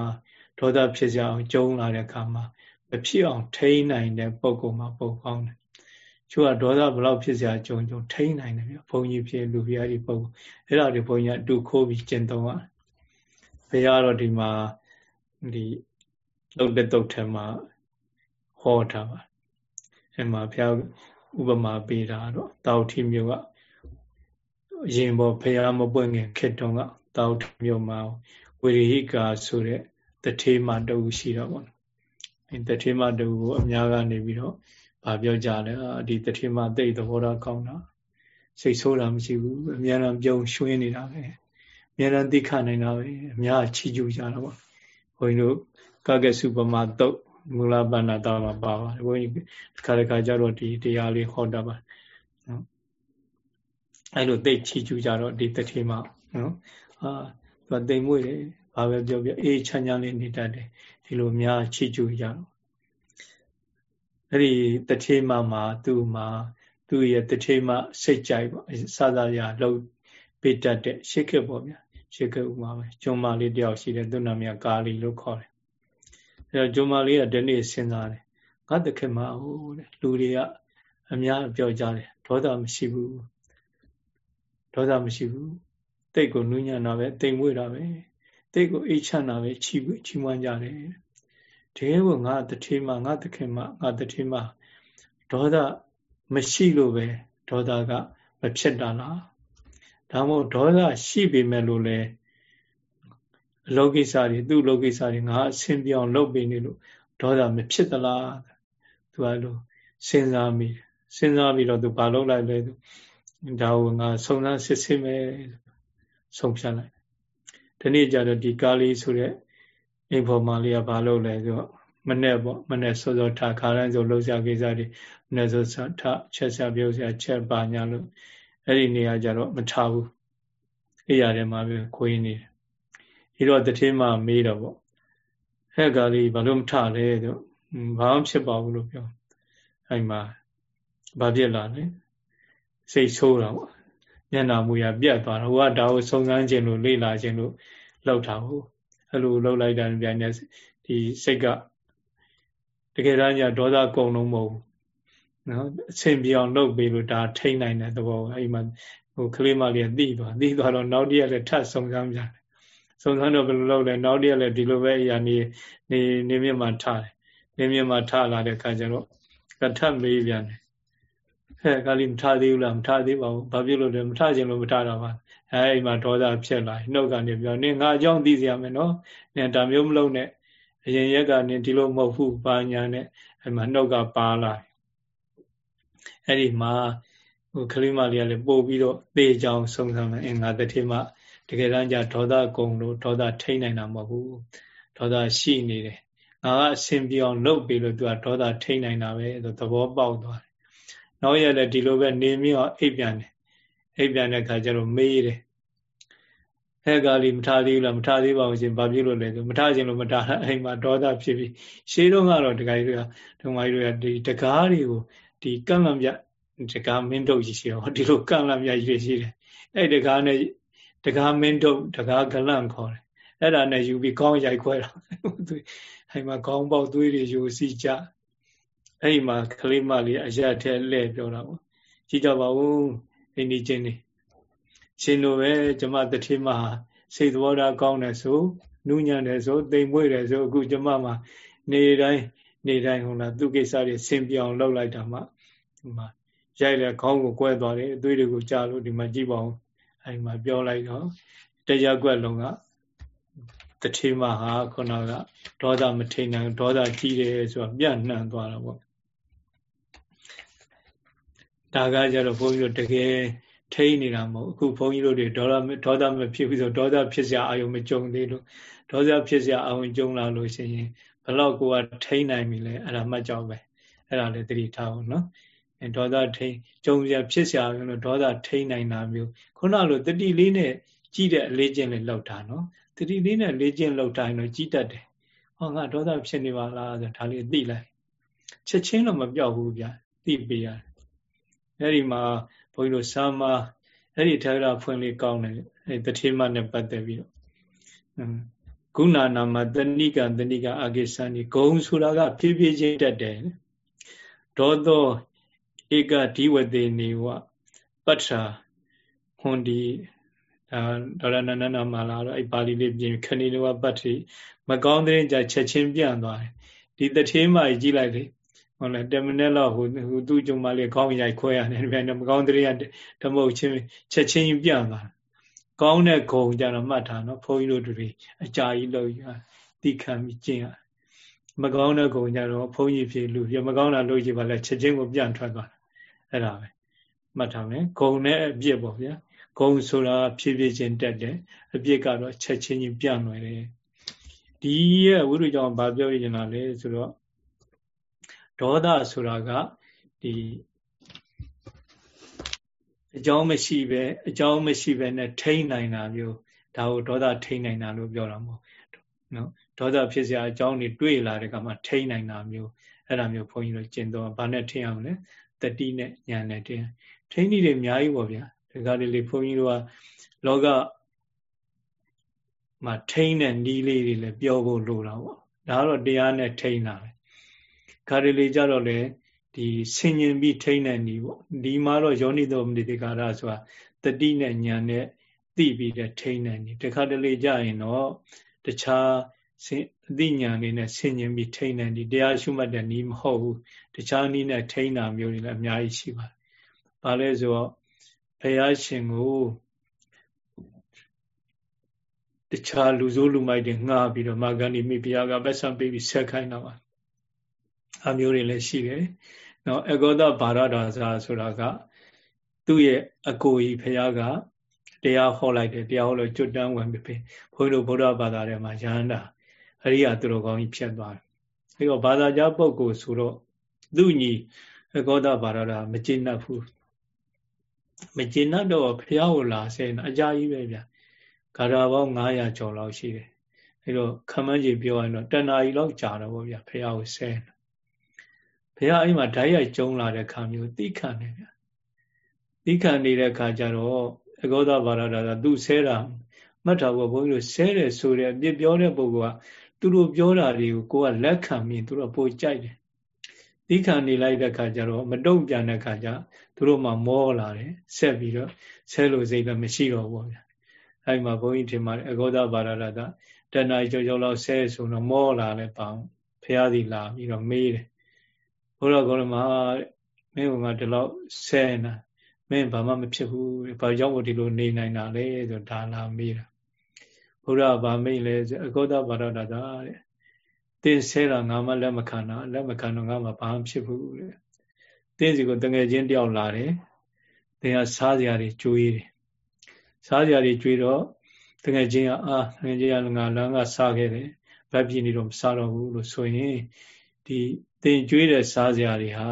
ဒေါသဖြစ်ကြအောင်ကြုံလာတဲ့အခါမှာမဖြစ်အောင်ထိန်းနိုင်တဲ့ပုံကောမှာပုံကောင်းတယ် ချို့ကဒေါသဘလောက်ဖြစ်စရာကြုံကြုံထိန်းနိုင်တယ်ပြဘုန်းကြီးဖြစ်လူပြားဒီပုံအဲ့ဒါတွေဘုန်းကြီးကအတူခိုးပြီးကျင့်သုံးရတယ်ဘုရားတော့ဒီမှာဒီလုတ်တဲ့တုတ်ထဲမှာဟောထားပါအဲ့မှာဘုရားဥပမာပေးတာတော့တောက်ထီမျိုးကအရင်ပေါ်ဘုရားမပွင့်ခင်ခေတ္တုံကတောက်ထီမျိုးမှာဝေရိကာဆိုတဲ့တထေးမတူရှိတော့ပေါ့အဲတထေးမတူကိုအများကနေပြီးတော့ ဗာပြောကြလဲဒီတထေးမသိသဘောထားကောင်းတာစိတ်ဆိုးတာမရှိဘူးအများအားပြုံးရွှင်းနေတာပဲအများအားသိခနိုင်တာပဲအများချီးကျူးကြတာပေါ့ဘုန်းကြီးတို့ကကစုပမာတုတ်မူလပဏ္ဏတာမှာပါပါတယ်ဘုန်းကြီးတစ်ခါတစ်ခါကျတော့ဒီတရားလေးဟောတာပါနော်အဲ့လိုသိချီကျူးကြတော့ဒီတတိမနော်အာသူတိမ်မွေ့တယ်ဘာပဲပြောပြောအေးချမ်းချမ်းလေးနေတတ်တယ်ဒီလိုများချီကျူးကြတော့ အဲ့ဒီတတိမမှာသူ့မှာသူ့ရဲ့တတိမစိတ်ကြိုက်ပေါ့စသရလောက်ပေးတတ်တဲ့ရှစ်ခေပေါ့ဗျာရှစ်ခေဥမာပဲကျွန်းမလေးတယောက်ရှိတယ်သူ့နာမည်ကာလီလို့ခေါ်တယ်အဲတော့ဂျုံမလေးကဒီနေ့စဉ်းစားတယ်ငါတခင်မဟုတ်တဲ့လူတွေကအများပြောကြတယ်ဒေါသမရှိဘူးဒေါသမရှိဘူးတိတ်ကိုနူးညံ့တာပဲတိမ်မွေ့တာပဲတိတ်ကိုအိတ်ချမ်းတာပဲချီးချီးမွမ်းကြတယ် တကယ်ကိုငါတထေမငါတခင်မငါတထေမဒေါသမရှိလို့ပဲဒေါသကမဖြစ်တာလားဒါမို့ဒေါသရှိပေမဲ့လို့လဲအလုပ်ကိစ္စတွေသူ့အလုပ်ကိစ္စတွေငါအဆင်ပြေအောင်လုပ်ပေးနေလို့ဒေါသမဖြစ်သလားသူကလို့စဉ်းစားမိစဉ်းစားပြီးတော့သူဘာလုပ်လိုက်လဲသူဒါကိုငါစုံစမ်းစစ်ဆေးမယ်ဆုံးဖြတ်လိုက်ဒီနေ့ကျတော့ဒီကားလေးဆိုတဲ့အိမ်ဖော်မလေးကဘာလုပ်လဲဆိုတော့ မနဲ့ပေါ့မနဲ့စောစောထားခါတိုင်းဆိုလှုပ်ရှားကိစ္စတွေမနဲ့စောစောထားချက်ဆက်ပြုတ်ဆရာချက်ပါညာလို့အဲ့ဒီနေရာကျတော့မထားဘူးအိယာထဲမှာပဲခွေးနေတယ်ဒီတော့တထေးမမေးတော့ပေါ့ဟဲ့ကားလေးဘာလို့မထလဲဆိုဘာမှဖြစ်ပါဘူးလို့ပြောအဲ့မှာဘာဖြစ်လာလဲစိတ်ဆိုးတာပေါ့ညနာမူရပြတ်သွားတော့ဟိုကဒါကိုစုံစမ်းခြင်းလို့လေ့လာခြင်းလို့လောက်တာဟုတ်အဲ့လိုလောက်လိုက်တာပြန်နေဒီစိတ်က တကယ်တမ်းကျဒေါသကုံလုံးမဟုတ်ဘူးနော်အဆင်ပြေအောင်လုပ်ပေးလို့ဒါထိန်းနိုင်တဲ့သဘောအဲ့မှာဟိုကလေးမလေးကသိသွားသိသွားတော့နောက်တည့်ရက်လည်းထပ်စုံစမ်းပြန်စုံစမ်းတော့ဘယ်လိုလုပ်လဲနောက်တည့်ရက်လည်းဒီလိုပဲအရာနေနေနေမြင့်မှထားတယ်နေမြင့်မှထားလာတဲ့အခါကျတော့ကထပ်မေးပြန်တယ်ဟဲ့ကလေးမထားသေးဘူးလားမထားသေးပါဘူးဘာဖြစ်လို့လဲမထားခြင်းလို့မထားတော့ပါအဲအိမ်မှာဒေါသဖြစ်လာနှုတ်ကနေပြောနေငါအကြောင်းသိစရာမယ်နော်နင်ဒါမျိုးမလုပ်နဲ့ အရင်ရက်ကနေဒီလိုမဟုတ်ဘူးဘာညာနဲ့အဲ့မှာနှုတ်ကပါလာအဲ့ဒီမှာဟိုကလေးမလေးကလည်းပို့ပြီးတော့သေချောင်းဆုံးဆံမယ်အင်္ဂါတတိမတကယ်တမ်းကျဒေါသကုံလို့ဒေါသထိနိုင်တာမဟုတ်ဘူးဒေါသရှိနေတယ်ငါကအဆင်ပြေအောင်လုပ်ပြီးလို့သူကဒေါသထိနိုင်တာပဲဆိုသဘောပေါက်သွားတယ်နောက်ရက်လည်းဒီလိုပဲနေမြအောင်အိပ်ပြန်တယ်အိပ်ပြန်တဲ့ခါကျတော့မေးတယ် ဟဲ့ကာလီမထားသေးဘူးလားမထားသေးပါဘူးရှင်ဘာဖြစ်လို့လဲဆိုမထားခြင်းလို့မထားတာအိမ်မှာဒေါသဖြစ်ပြီးရှေးတုန်းကတော့ဒကာကြီးတွေကဒကာမကြီးတွေကဒီတကားတွေကိုဒီကန့်လန့်ပြတကားမင်းတို့ကြီးရှိတော့ဒီလိုကန့်လန့်ပြကြီးရှိတယ်အဲ့တကားနဲ့တကားမင်းတို့တကားဂလန့်ခေါ်တယ်အဲ့ဒါနဲ့ယူပြီးခေါင်းရိုက်ခွဲတာအဲ့မှာခေါင်းပေါက်သွေးတွေယူစီကြအဲ့ဒီမှာကလေးမလေးအရက်ထဲလှည့်ပြောတာပေါ့ကြည့်ကြပါဦးအိန္ဒိချင်းနေ ရှင်တို့ပဲကျမတတိမစိတ်သဘောထားကောင်းတယ်ဆိုနူးညံ့တယ်ဆိုတိမ်မွေ့တယ်ဆိုအခုကျမမှာနေတိုင်းနေတိုင်းဟုတ်လားသူကိစ္စတွေဆင်ပြောင်လောက်လိုက်တာမှဒီမှာရိုက်လဲခေါင်းကိုကွဲသွားတယ်အသွေးတွေကိုကြားလို့ဒီမှာကြည့်ပါဦးအဲဒီမှာပြောလိုက်တော့တရားကွက်လုံးကတတိမဟာခုနကဒေါသမထိန်နိုင်ဒေါသကြီးတယ်ဆိုတာပြန့်နှံ့သွားတာပေါ့ဒါကကြတော့ဘုန်းကြီးတို့တကယ် ထိန်းနေတာမဟုတ်အခုဘုန်းကြီးတို့တွေဒေါသမဒေါသမဖြစ်ပြီးဆိုဒေါသဖြစ်စရာအာယုံမကြုံသေးလို့ဒေါသဖြစ်စရာအာယုံကြုံလာလို့ရှိရင်ဘလောက်ကိုကထိန်းနိုင်ပြီလဲအဲ့ဒါမှတ်ကြောက်ပဲအဲ့ဒါလည်းသတိထားအောင်နော်အဲဒေါသထိန်းကြုံစရာဖြစ်စရာလို့ဒေါသထိန်းနိုင်တာမျိုးခုနလိုတတိလေးနဲ့ကြည့်တဲ့အလေးချင်းလေးလောက်တာနော်တတိလေးနဲ့လေးချင်းလောက်တိုင်းတော့ကြည်တတ်တယ်ဟောငါဒေါသဖြစ်နေပါလားဆိုဒါလေးသိလိုက်ချက်ချင်းတော့မပြောက်ဘူးဗျာသိပေးရတယ်အဲဒီမှာ ဘုန်းကြီးတို့စာမအဲ့ဒီထေရဖွင့်လေးကောင်းတယ်အဲ့တထေမနဲ့ပတ်သက်ပြီးတော့ဂုဏနာမတဏိကတဏိကအကိစ္စနိဂုံဆိုတာကဖြည်းဖြည်းချင်းတက်တယ်ဒေါသောဧကဒီဝတေနေဝပတ္ထာဟွန်ဒီဒါဒေါရနန္ဒနာမာလာတော့အဲ့ပါဠိလေးပြင်ခဏီနဝပတ္တိမကောင်းတဲ့ကြချက်ချင်းပြန့်သွားတယ်ဒီတထေးမကြီးကြည့်လိုက်လေ ဟုတ်လား10မိနစ်လောက်ဟိုဟိုသူ့ကြုံမလေးခေါင်းရိုက်ခွဲရတယ်ဒီပြန်မကောင်းတဲ့ရဓမ္မုတ်ချင်းချက်ချင်းပြန့်သွားကောင်းတဲ့ဂုံကြတော့မှတ်ထားနော်ဘုန်းကြီးတို့တွေအကြာကြီးလို့ရသိခံပြီးကျင့်ရမကောင်းတဲ့ဂုံကြတော့ဘုန်းကြီးဖြစ်လူပြမကောင်းတာလို့ကြည့်ပါလဲချက်ချင်းကိုပြန့်ထွက်သွားအဲ့ဒါပဲမှတ်ထားမယ်ဂုံနဲ့အပြစ်ပေါ့ဗျာဂုံဆိုတာဖြည်းဖြည်းချင်းတက်တယ်အပြစ်ကတော့ချက်ချင်းချင်းပြန့်လွယ်တယ်ဒီရဲ့ဝိရိယကြောင့်ဘာပြောရချင်တာလဲဆိုတော့ ဒေါသဆိုတာကဒီအကြောင်းမရှိပဲအကြောင်းမရှိပဲနဲ့ထိန်းနိုင်တာမျိုးဒါကိုဒေါသထိန်းနိုင်တာလို့ပြောတာမဟုတ်နော်ဒေါသဖြစ်စရာအကြောင်းတွေတွေ့လာတဲ့ကမှထိန်းနိုင်တာမျိုးအဲ့ဒါမျိုးဘုန်းကြီးတို့ကျင့်တော့ဘာနဲ့ထိန်းအောင်လဲတတိနဲ့ဉာဏ်နဲ့ထိန်းထိန်းနည်းတွေအများကြီးပေါ့ဗျာဒီကလေးလေးဘုန်းကြီးတို့ကလောကမှာထိန်းတဲ့နီးလေးတွေလည်းပြောဖို့လိုတာပေါ့ဒါကတော့တရားနဲ့ထိန်းတာပဲ ခါရီလေးကြတော့လေဒီဆင်ញင်ပြီးထိန်းတဲ့နီးပေါ့ဒီမှာတော့ယောနိသောမနိတိကာရဆိုတာတတိနဲ့ဉာဏ်နဲ့သိပြီးတဲ့ထိန်းတဲ့နီးတခါတလေကြရင်တော့တခြားအသိဉာဏ်လေးနဲ့ဆင်ញင်ပြီးထိန်းတဲ့နီးတရားရှုမှတ်တဲ့နီးမဟုတ်ဘူးတခြားနီးနဲ့ထိန်းတာမျိုးတွေလည်းအများကြီးရှိပါတယ်။ဘာလဲဆိုတော့ဘုရားရှင်ကိုတခြားလူဆိုးလူမိုက်တွေငှားပြီးတော့မာဂန္ဒီမိဘုရားကပတ်စံပေးပြီးဆက်ခိုင်းတာပါ အမျိုးတွေလည်းရှိတယ်နော်အဂောဒဘာရဒါဇာဆိုတာကသူ့ရဲ့အကိုကြီးဘုရားကတရားဟောလိုက်တယ်တရားဟောလို့ကျွတ်တန်းဝင်ပြီဘုန်းကြီးတို့ဗုဒ္ဓဘာသာထဲမှာယန္တာအရိယာသူတော်ကောင်းကြီးဖြစ်သွားတယ်အဲတော့ဘာသာကြားပုဂ္ဂိုလ်ဆိုတော့သူ့ညီအဂောဒဘာရဒါမကျေနပ်ဘူးမကျေနပ်တော့ဘုရားကိုလာဆဲအကြာကြီးပဲဗျာဂါထာပေါင်း900ကျော်လောက်ရှိတယ်အဲတော့ခမန်းကြီးပြောရင်တော့တဏှာကြီးလောက်ကြာတော့ဗောဗျာဘုရားကိုဆဲ ဘုရားအိမ်မှာဓာတ်ရိုက်ကျုံလာတဲ့ခါမျိုးသိခံနေဗျာသိခံနေတဲ့ခါကျတော့အဂောဒဘာရဒါသူဆဲတာမှတ်ထားဖို့ဘုန်းကြီးတို့ဆဲတယ်ဆိုတဲ့အပြစ်ပြောတဲ့ပုဂ္ဂိုလ်ကသူတို့ပြောတာတွေကိုကိုကလက်ခံပြီးသူတို့ပိုကြိုက်တယ်သိခံနေလိုက်တဲ့ခါကျတော့မတုံ့ပြန်တဲ့ခါကျသူတို့မှမောလာတယ်ဆက်ပြီးတော့ဆဲလို့စိတ်လည်းမရှိတော့ဘူးဗျာအဲ့မှာဘုန်းကြီးထင်ပါတယ်အဂောဒဘာရဒတာတဏှာကြောကြောလောက်ဆဲဆိုတော့မောလာလဲပေါင်းဖះသည်လာပြီးတော့မေးတယ် ဘုရားကောရမမင်းကဒီလောက်ဆဲနေတာမင်းဘာမှမဖြစ်ဘူးဘာကြောင့်ဒီလိုနေနိုင်တာလဲဆိုဒါလာမေးတာဘုရားဗာမိတ်လဲဆိုအဂောဒဘာရဒတာတဲ့တင်းဆဲတာငါမှလက်မခံတာလက်မခံတော့ငါမှဘာမှဖြစ်ဘူးတဲ့တင်းစီကိုတငယ်ချင်းတယောက်လာတယ်တင်းကစားစရာတွေကြွေးတယ်စားစရာတွေကြွေးတော့တကယ်ချင်းကအာတကယ်ချင်းကငါလမ်းကစားခဲ့တယ်ဗတ်ပြင်းနေတော့မစားတော့ဘူးလို့ဆိုရင်ဒီ တင်ကြွေးတဲ့စားစရာတွေဟာ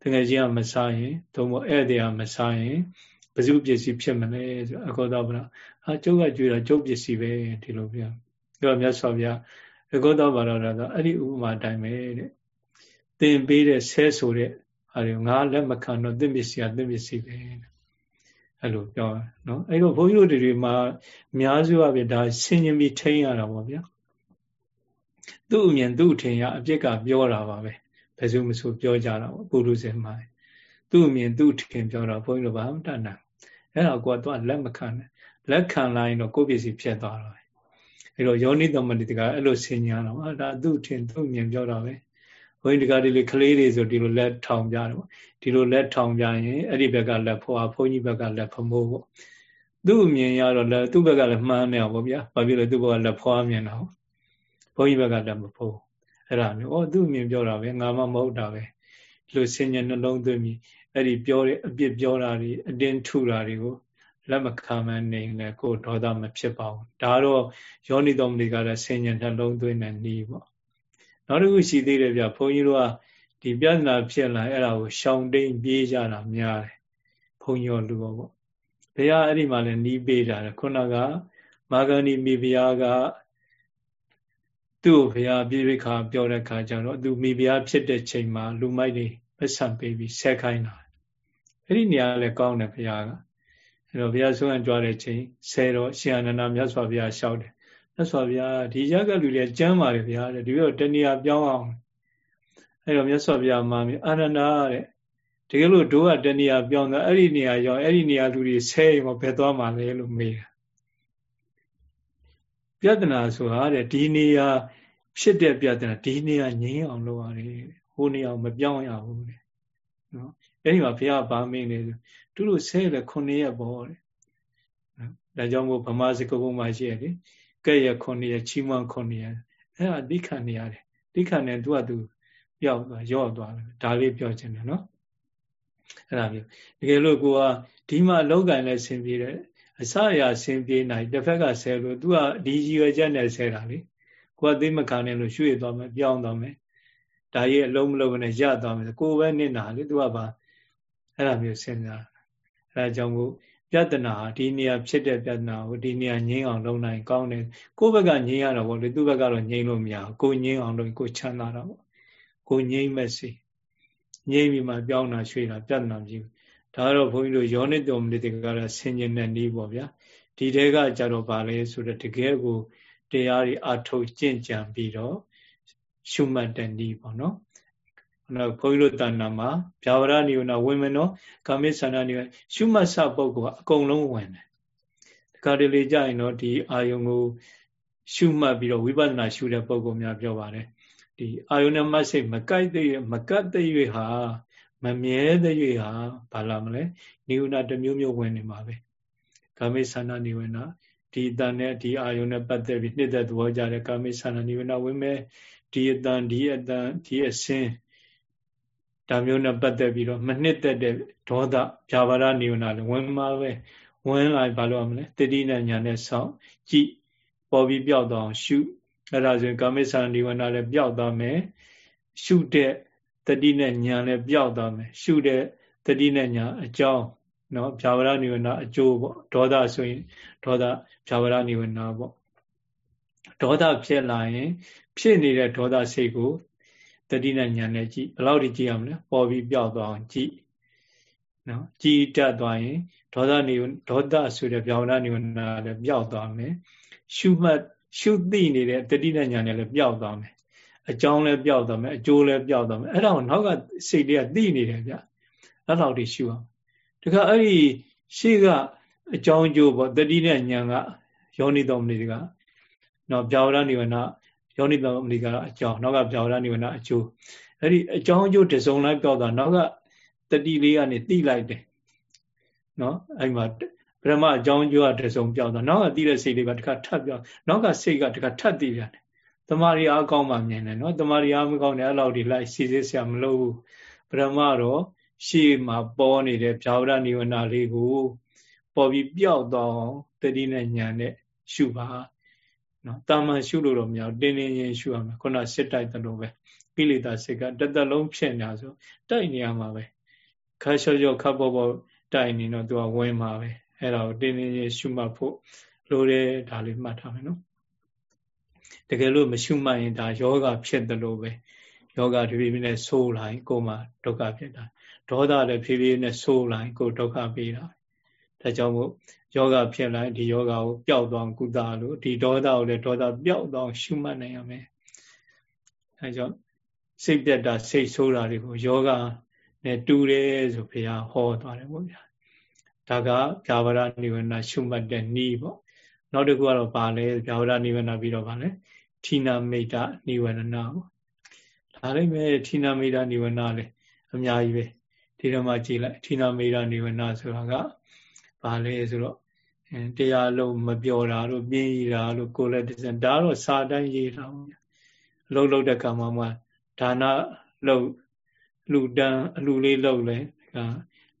တကယ်ချင်းကမစားရင်သုံးဖို့ဧည့်သည်ကမစားရင်ဘယ်သူပစ္စည်းဖြစ်မလဲဆိုအကောတော့ဗလားအာကျုပ်ကကြွေးတာကျုပ်ပစ္စည်းပဲဒီလိုပြပြောမြတ်စွာဘုရားအကောတော့ဗလားတော့အဲ့ဒီဥပမာတိုင်းပဲတဲ့တင်ပေးတဲ့ဆဲဆိုတဲ့ဟာတွေငါလက်မခံတော့သင်ပစ္စည်းကသင်ပစ္စည်းပဲအဲ့လိုပြောနော်အဲ့တော့ဘုန်းကြီးတို့တွေမှာအများစုအပြဒါဆင်ញင်ပြီးထိန်းရတာပေါ့ဗျာ သူ့အမြင်သူ့ထင်ရအပြစ်ကပြောတာပါပဲဘယ်သူမှဆိုပြောကြတာပေါ့ပုရုဇဉ်မှာသူ့အမြင်သူ့ထင်ပြောတာဘုန်းကြီးတို့ဘာမှတတ်နိုင်အဲ့တော့ကိုကတော့လက်မခံနဲ့လက်ခံလိုက်ရင်တော့ကိုယ့်ပစ္စည်းဖြစ်သွားတော့အဲ့တော့ယောနိသမတိတကအဲ့လိုဆင်ညာတော့အာဒါသူ့ထင်သူ့မြင်ပြောတာပဲဘုန်းကြီးတကားဒီလိုကလေးတွေဆိုဒီလိုလက်ထောင်ကြတယ်ပေါ့ဒီလိုလက်ထောင်ကြရင်အဲ့ဒီဘက်ကလက်ဖွာဘုန်းကြီးဘက်ကလက်ဖမိုးပေါ့သူ့အမြင်ရတော့လက်သူ့ဘက်ကလည်းမှန်းနေအောင်ပေါ့ဗျာဘာဖြစ်လို့သူ့ဘက်ကလက်ဖွာမြင်တော့ ဘုန်းကြီးဘက်ကလက်မဖိုးအဲ့ဒါမျိုးဩသူ့အမြင်ပြောတာပဲငါမှမဟုတ်တာပဲဒီလိုဆင်ញနှလုံးသွင်းပြီးအဲ့ဒီပြောတဲ့အပြစ်ပြောတာတွေအတင်းထုတာတွေကိုလက်မခံမနေနဲ့ကိုဒေါသမဖြစ်ပါဘူးဒါတော့ယောနိတော်မူကလည်းဆင်ញနှလုံးသွင်းတဲ့နည်းပေါ့နောက်တစ်ခုရှိသေးတယ်ဗျဘုန်းကြီးတို့ကဒီပြဿနာဖြစ်လာအဲ့ဒါကိုရှောင်တိန်ပြေးကြတာများတယ်ဘုံရောလူရောပေါ့ဘုရားအဲ့ဒီမှာလည်းနီးပေးတာခုနကမာဂန္ဒီမိဖုရားက သူ့ကိုဘုရားပြိပိခါပြောတဲ့ခါကျတော့သူမိဖုရားဖြစ်တဲ့ချိန်မှာလူမိုက်တွေပတ်ဆံပေးပြီးဆက်ခိုင်းတာအဲ့ဒီနေရာလည်းကောင်းတယ်ဘုရားကအဲ့တော့ဘုရားဆုံးအကြွားတဲ့ချိန်ဆယ်တော့ရှင်အနန္ဒမြတ်စွာဘုရားလျှောက်တယ်မြတ်စွာဘုရားဒီရကလူတွေကျမ်းပါတယ်ဘုရားတဲ့ဒီတော့တဏှာပြောင်းအောင်အဲ့တော့မြတ်စွာဘုရားမှာအာနန္ဒတဲ့တကယ်လို့တို့ကတဏှာပြောင်းတော့အဲ့ဒီနေရာရောက်အဲ့ဒီနေရာလူတွေဆဲရင်ဘယ်သွားမှာလဲလို့မေးတာ ပြဿနာဆိုတာတဲ့ဒီနေရာဖြစ်တဲ့ပြဿနာဒီနေရာငြိမ်းအောင်လုပ်ရတယ်ဟိုနေရာမပြောင်းရဘူးတဲ့နော်အဲ့ဒီမှာဘုရားဗာမင်းလေသူတို့ဆဲလေ9ရက်ပေါ့တဲ့ဒါကြောင့်မို့ဗမာစကားပုံမှာရှိရလေကဲ့ရ9ရက်ချီးမွမ်း9ရက်အဲ့ဒါသိခံနေရတယ်သိခံနေသူကသူပျောက်သွားရော့သွားတယ်ဒါလေးပြောချင်တယ်နော်အဲ့ဒါမျိုးတကယ်လို့ကိုကဒီမှာလောက်ကင်လဲဆင်ပြေတယ် အစအရာဆင်ပြေနိုင်တစ်ဖက်ကဆဲလို့ तू ကဒီရည်ရွယ်ချက်နဲ့ဆဲတာလေကိုကသိမခံနဲ့လို့ရွှေ့သွားမယ်ပြောင်းသွားမယ်ဒါကြီးအလုံးမလုံးနဲ့ရသွားမယ်ကိုပဲနစ်နာလေ तू ကပါအဲ့ဒါမျိုးစဉ်းစားအဲ့ဒါကြောင့်မို့ပြဿနာဒီနေရာဖြစ်တဲ့ပြဿနာကိုဒီနေရာငြိမ်းအောင်လုပ်နိုင်ကောင်းတယ်ကိုယ့်ဘက်ကငြိမ်းရတော့ဗောလေသူ့ဘက်ကတော့ငြိမ်းလို့မရဘူးကိုငြိမ်းအောင်လုပ်ကိုချမ်းသာတော့ဗောကိုငြိမ်းမဲ့စီငြိမ်းပြီးမှပြောင်းတာရွှေ့တာပြဿနာမရှိဘူး ဒါကတော့ဘုန်းကြီးတို့ယောနိတောမနိတေကတော့ဆင်ញင်တဲ့နည်းပေါ့ဗျာဒီတဲကကြတော့ဗာလဲဆိုတော့တကယ်ကိုတရားတွေအထုတ်ကျင့်ကြံပြီးတော့ရှုမှတ်တဲ့နည်းပေါ့နော်နော်ဘုန်းကြီးတို့တဏ္ဍာမှာဗျာဝရနိဝနာဝင်မယ်နော်ကာမိသန္တာနိဝရှုမှတ်စပုဂ္ဂိုလ်ကအကုန်လုံးဝင်တယ်တခါတလေကြာရင်တော့ဒီအာယုံကိုရှုမှတ်ပြီးတော့ဝိပဿနာရှုတဲ့ပုဂ္ဂိုလ်များပြောပါတယ်ဒီအာယုန်နဲ့မတ်စိတ်မကိုက်တဲ့မကတ်တဲ့၍ဟာ မမြဲတဲ့၍ဟာဘာလာမလဲနိဝရဏတစ်မျိုးမျိုးဝင်နေမှာပဲကာမိသန္တာနိဝရဏဒီအတန်နဲ့ဒီအာယုန်နဲ့ပတ်သက်ပြီးနှစ်သက်သဘောကြတဲ့ကာမိသန္တာနိဝရဏဝင်မယ်ဒီအတန်ဒီအတန်ဒီအစင်းဒါမျိုးနဲ့ပတ်သက်ပြီးတော့မနှစ်သက်တဲ့ဒေါသဖြာပါရနိဝရဏလည်းဝင်မှာပဲဝင်လာဘာလို့ရမလဲတတိနဲ့ညာနဲ့ဆောင်းကြည့်ပေါ်ပြီးပြောက်တော့ရှုအဲ့ဒါဆိုရင်ကာမိသန္တာနိဝရဏလည်းပြောက်သွားမယ်ရှုတဲ့ တတိနဲ့ညာလည်းပြောက်သွားမယ်ရှုတဲ့တတိနဲ့ညာအကြောင်းနော်ဖြာဝရနိဝရဏအကျိုးပေါ့ဒေါသဆိုရင်ဒေါသဖြာဝရနိဝရဏပေါ့ဒေါသဖြစ်လာရင် ဖြစ်နေတဲ့ဒေါသစိတ်ကိုတတိနဲ့ညာနဲ့ကြည့်ဘယ်လောက်ထိကြည့်ရမလဲပေါ်ပြီးပြောက်သွားအောင်ကြည့်နော်ကြည်တတ်သွားရင်ဒေါသနိဒေါသဆိုတဲ့ဖြာဝရနိဝရဏလည်းပြောက်သွားမယ်ရှုမှတ်ရှုသိနေတဲ့တတိနဲ့ညာနဲ့လည်းပျောက်သွားမယ် အကြောင်းလည်းပျောက်သွားမယ်အကျိုးလည်းပျောက်သွားမယ်အဲ့ဒါကိုနောက်ကစိတ်တွေကသိနေတယ်ဗျအဲ့လောက်ထိရှုအောင်တခါအဲ့ဒီရှေ့ကအကြောင်းအကျိုးပေါ့တတိနဲ့ညာကယောနိတော်မဏိကနော်ဗျာဝရနိဝရဏယောနိတော်မဏိကအကြောင်းနောက်ကဗျာဝရနိဝရဏအကျိုးအဲ့ဒီအကြောင်းအကျိုးတစုံလိုက်ပျောက်သွားနောက်ကတတိလေးကနေသိလိုက်တယ်နော်အဲ့မှာပရမအကြောင်းကျိုးကတစုံပြောင်းသွားနောက်ကသိတဲ့စိတ်လေးကတခါထပ်ပြောင်းနောက်ကစိတ်ကတခါထပ်သိပြန်တယ် တမာရီအားကောင်းမှမြင်တယ်နော်တမာရီအားမကောင်းတယ်အဲ့လောက်ဒီလိုက်စီစစ်ဆရာမလို့ဘူးပရမတော့ရှေ့မှာပေါ်နေတဲ့ဗျာဝရနိဝရဏလေးကိုပေါ်ပြီးပျောက်သွားအောင်တတိနဲ့ညာနဲ့ရှုပါနော်တာမန်ရှုလို့တော့မရတင်းတင်းချင်းရှုရမယ်ခုနစစ်တိုက်တယ်လို့ပဲကိလေသာစိတ်ကတသက်လုံးဖြစ်နေတာဆိုတိုက်နေရမှာပဲခါလျှော့လျော့ခပ်ပေါ်ပေါ်တိုက်နေတော့သူကဝင်မှာပဲအဲ့ဒါကိုတင်းတင်းချင်းရှုမှတ်ဖို့လိုတယ်ဒါလေးမှတ်ထားမယ်နော် တကယ်လို့မရှုမှတ်ရင်ဒါယောဂဖြစ်တယ်လို့ပဲယောဂတဖြည်းဖြည်းနဲ့ဆိုးလာရင်ကိုယ်မှာဒုက္ခဖြစ်တာဒေါသလည်းဖြည်းဖြည်းနဲ့ဆိုးလာရင်ကိုယ်ဒုက္ခပေးတာဒါကြောင့်မို့ယောဂဖြစ်လာရင်ဒီယောဂကိုပျောက်သွားကုသလို့ဒီဒေါသကိုလည်းဒေါသပျောက်သွားရှုမှတ်နိုင်ရမယ်အဲကြောင့်စိတ်ပြတ်တာစိတ်ဆိုးတာတွေကိုယောဂနဲ့တူတယ်ဆိုဘုရားဟောသွားတယ်ပေါ့ဗျာဒါကဗျာဝရနိဝရဏရှုမှတ်တဲ့နည်းပေါ့ နောက်တစ်ခုကတော့ပါလဲဗျာဝရနိဝရဏပြီးတော့ပါလဲဌိနာမိတ်နိဝရဏပေါ့ဒါလေးပဲဌိနာမိတ်နိဝရဏလေအများကြီးပဲဒီတော့မှကြည့်လိုက်ဌိနာမိတ်နိဝရဏဆိုတာကပါလဲဆိုတော့တရားလုံးမပြောတာတို့ပြင်းရတာတို့ကိုယ်လည်းတစံဒါတော့စာတိုင်းရေးတာပေါ့အလုံးလုံးတဲ့ကံမှာမှဒါနလုံးလူတန်းအလူလေးလုံးလဲဒါ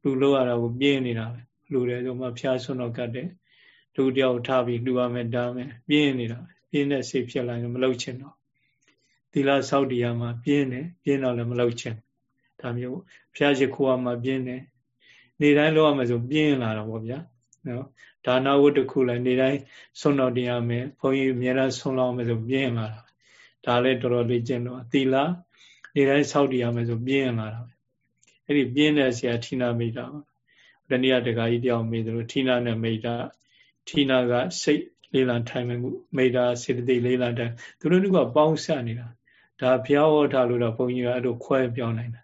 လူလုံးရတာကိုပြင်းနေတာပဲလူတယ်ဆိုမှဖျားဆွတော့ကတ်တယ် လူတယောက်ထားပြီးလူရမယ်တားမယ်ပြင်းနေတာပြင်းတဲ့စိတ်ဖြစ်လာရင်မလုပ်ချင်တော့သီလဆောက်တရားမှာပြင်းတယ်ပြင်းတော့လည်းမလုပ်ချင်ဒါမျိုးဘုရားရှိခိုးရမှာပြင်းတယ်နေတိုင်းလုပ်ရမယ်ဆိုပြင်းလာတာပေါ့ဗျာနော်ဒါနဝတ်တစ်ခုလည်းနေတိုင်းဆုံးတော်တင်ရမယ်ဘုန်းကြီးအများအားဆုံးလောက်မယ်ဆိုပြင်းလာတာဒါလည်းတော်တော်လေးကျင့်တော့သီလနေတိုင်းစောင့်တည်ရမယ်ဆိုပြင်းလာတာအဲ့ဒီပြင်းတဲ့ဆရာဌိနာမိတာတနည်းတကာကြီးတယောက်မေးသလိုဌိနာနဲ့မိတာ ဌိနာကစိတ်လေးလံထိုင်မှုမိတာစေတသိက်လေးလံထိုင်သူတို့ကပေါင်းဆက်နေတာဒါဘုရားဟောထားလို့တော့ဘုန်းကြီးကအဲ့လိုခွဲပြောင်းနိုင်တာ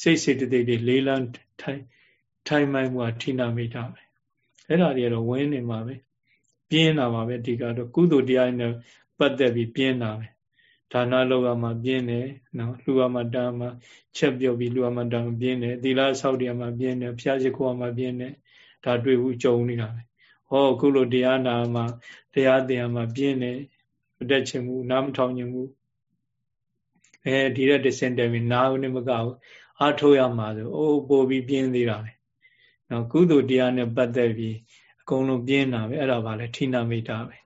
စိတ်စေတသိက်တွေလေးလံထိုင်ထိုင်မှန်မှုကဌိနာမိတာပဲအဲ့ဒါတွေကတော့ဝင်းနေမှာပဲပြင်းလာမှာပဲဒီကတော့ကုသိုလ်တရားနဲ့ပတ်သက်ပြီးပြင်းတာပဲဒါနလောကမှာပြင်းတယ်နော်လူဝမတာမှာချက်ပြုတ်ပြီးလူဝမတာမှာပြင်းတယ်သီလဆောက်တရားမှာပြင်းတယ်ဖျားရှိခိုးမှာပြင်းတယ်ဒါတွေ့ဘူးကြုံနေတာပဲ ဟောခုလိုတရားနာမှာတရားသင်မှာပြင်းတယ်မတက်ချင်ဘူးနားမထောင်ချင်ဘူးအဲဒီရက်တစင်တယ်ပြီးနားဦးနေမကဘူးအားထုတ်ရမှာဆိုအိုးပို့ပြီးပြင်းသေးတာပဲနော်ကုသိုလ်တရားနဲ့ပတ်သက်ပြီးအကုန်လုံးပြင်းတာပဲအဲ့ဒါပါလေဌိနမိတ်တာပဲ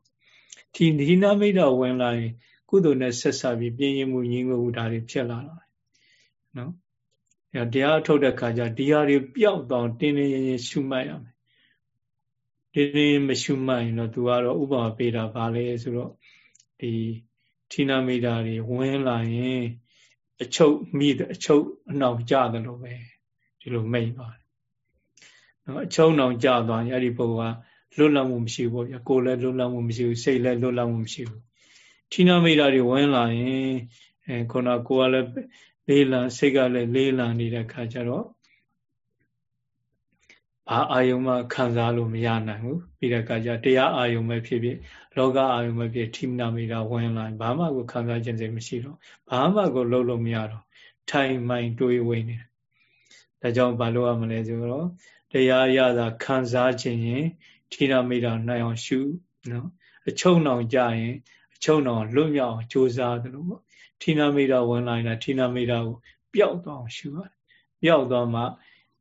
ဌိဌိနမိတ်တာဝင်လာရင် ကုသိုလ်နဲ့ဆက်ဆက်ပြီးပြင်းရင်မှုညီငုံမှုဒါတွေဖြစ်လာတာပဲနော်အဲတရားထုတ်တဲ့ခါကျဒီဟာတွေပျောက်တော့တင်းတင်းရင်ရင်ရှုမှတ်ရမယ် တင်းတင်းမရှုမှတ်ရင်တော့သူကတော့ဥပမာပေးတာဗာလဲဆိုတော့ဒီဌိနမိတ်တာတွေဝင်လာရင်အချုပ်မိအချုပ်အနှောင်ကြတယ်လို့ပဲဒီလိုမိတ်ပါတယ်နော်အချုံအောင်ကြသွားရင်အဲ့ဒီပုဂ္ဂိုလ်ကလွတ်လပ်မှုမရှိဘူးဗျာကိုယ်လည်းလွတ်လပ်မှုမရှိဘူးစိတ်လည်းလွတ်လပ်မှုမရှိဘူးဌိနမိတ်ဓာတွေဝင်လာရင်အဲခုနကိုယ်ကလည်းလေးလံစိတ်ကလည်းလေးလံနေတဲ့ခါကျတော့ ဘာအာယုံမှခံစားလို့မရနိုင်ဘူးပြီးတဲ့အခါကျတရားအာယုံပဲဖြစ်ဖြစ်လောကအာယုံပဲဖြစ်ထိမနာမိတာဝင်လာဘာမှကိုခံစားခြင်းစိတ်မရှိတော့ဘာမှကိုလုပ်လို့မရတော့ထိုင်မှန်တွေးဝေနေတယ်ဒါကြောင့်ဘာလို့ရမလဲဆိုတော့တရားရတာခံစားခြင်းရင်ထိနာမိတာနိုင်အောင်ရှုနော်အချုံနှောင်ကြရင်အချုံနှောင်လွတ်မြောက်အောင်ကြိုးစားတယ်လို့ပေါ့ထိနာမိတာဝင်လာရင်ထိနာမိတာကိုပျောက်သွားအောင်ရှုရတယ်ပျောက်သွားမှ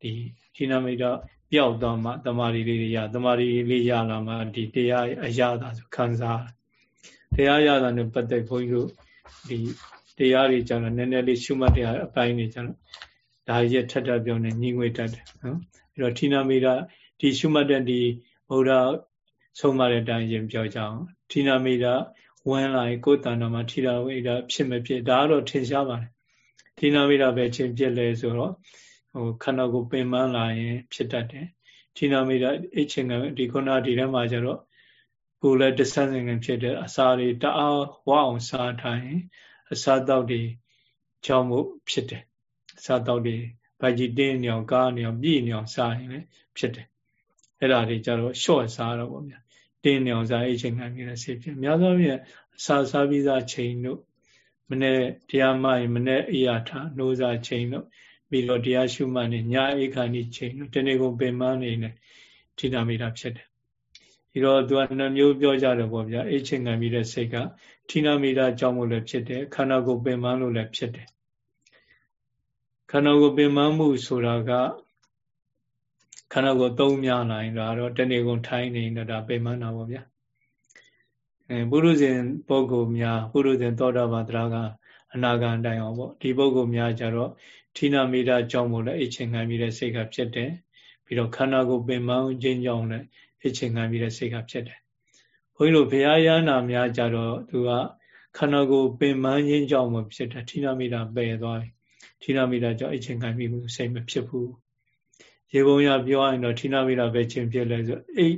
ဒီထိနာမိတာ ပျောက်သွားမှတမာရီလေးရတမာရီလေးရလာမှဒီတရားအရသာဆိုခံစားတရားရတာနဲ့ပတ်သက်ဘုန်းကြီးတို့ဒီတရားတွေကျတော့နည်းနည်းလေးရှုမှတ်တရားအပိုင်းတွေကျတော့ဒါရထက်ထပ်ပြောနေညီငွေတတ်တယ်နော်အဲ့တော့ဌိနမိတာဒီရှုမှတ်တဲ့ဒီဗုဒ္ဓဆုံးမတဲ့အတိုင်းရင်ပြောကြအောင်ဌိနမိတာဝင်လာရင်ကိုယ်တဏ္ဍာမှာဌိနမိတာဖြစ်မဖြစ်ဒါကတော့ထင်ရှားပါတယ်ဌိနမိတာပဲချင်းဖြစ်လဲဆိုတော့ ဟိုခန္ဓာကိုယ်ပင်ပန်းလာရင် ဖြစ်တတ်တယ်ဌိနမိတာအချင်းကဒီခုနဒီထဲမှာကျတော့ကိုယ်လည်းတဆန်းစင်ကန်ဖြစ်တဲ့အစာတွေတအားဝအောင်စားထားရင် အစာတောက်တွေကြောင့်မို့ဖြစ်တယ်အစာတောက်တွေဗာကြီးတင်းနေအောင်ကားနေအောင်ပြည့်နေအောင်စားရင်လည်းဖြစ်တယ်အဲ့ဒါတွေကြတော့ရှော့စားတော့ဗောဗျာတင်းနေအောင်စားအဲ့ချိန်ခံပြီးလည်းဆေးဖြစ်အများဆုံးဖြင့်အစာစားပြီးသားချိန်တို့မနေ့တရားမှရင်မနေ့အရာထနှိုးစားချိန်တို့ ပြီးတော့တရားရှုမှတ်နေညအိခါနီချိန်တို့တနေ့ကုန်ပင်မနေနေထိတာမိတာဖြစ်တယ်ဒီတော့သူကနှမျိုးပြောကြတယ်ပေါ့ဗျာအိချိန်ခံပြီးတဲ့စိတ်ကထိနာမိတာကြောင့်မို့လည်းဖြစ်တယ်ခန္ဓာကိုယ်ပင်မလို့လည်းဖြစ်တယ်ခန္ဓာကိုယ်ပင်မမှုဆိုတာကခန္ဓာကိုယ်သုံးများနိုင်တာတော့တနေ့ကုန်ထိုင်းနေတော့ဒါပင်မနာပါဗျာအဲပုရုဇဉ်ပုဂ္ဂိုလ်များပုရုဇဉ်သောတာပန်တရားကအနာဂံတိုင်အောင်ပေါ့ဒီပုဂ္ဂိုလ်များကြတော့ ဌိနမိတာကြောင့်မို့လဲအချင်းခံပြီးတဲ့စိတ်ကဖြစ်တယ်ပြီးတော့ခန္ဓာကိုယ်ပင်မခြင်းကြောင့်လည်းအချင်းခံပြီးတဲ့စိတ်ကဖြစ်တယ်ဘုန်းကြီးတို့ဘုရားရဟနာများကြတော့သူကခန္ဓာကိုယ်ပင်မခြင်းကြောင့်မဖြစ်တယ်ဌိနမိတာပယ်သွားတယ်ဌိနမိတာကြောင့်အချင်းခံပြီးစိတ်မဖြစ်ဘူးရေပုံရပြောရရင်တော့ဌိနမိတာပဲချင်းဖြစ်လဲဆိုအိတ်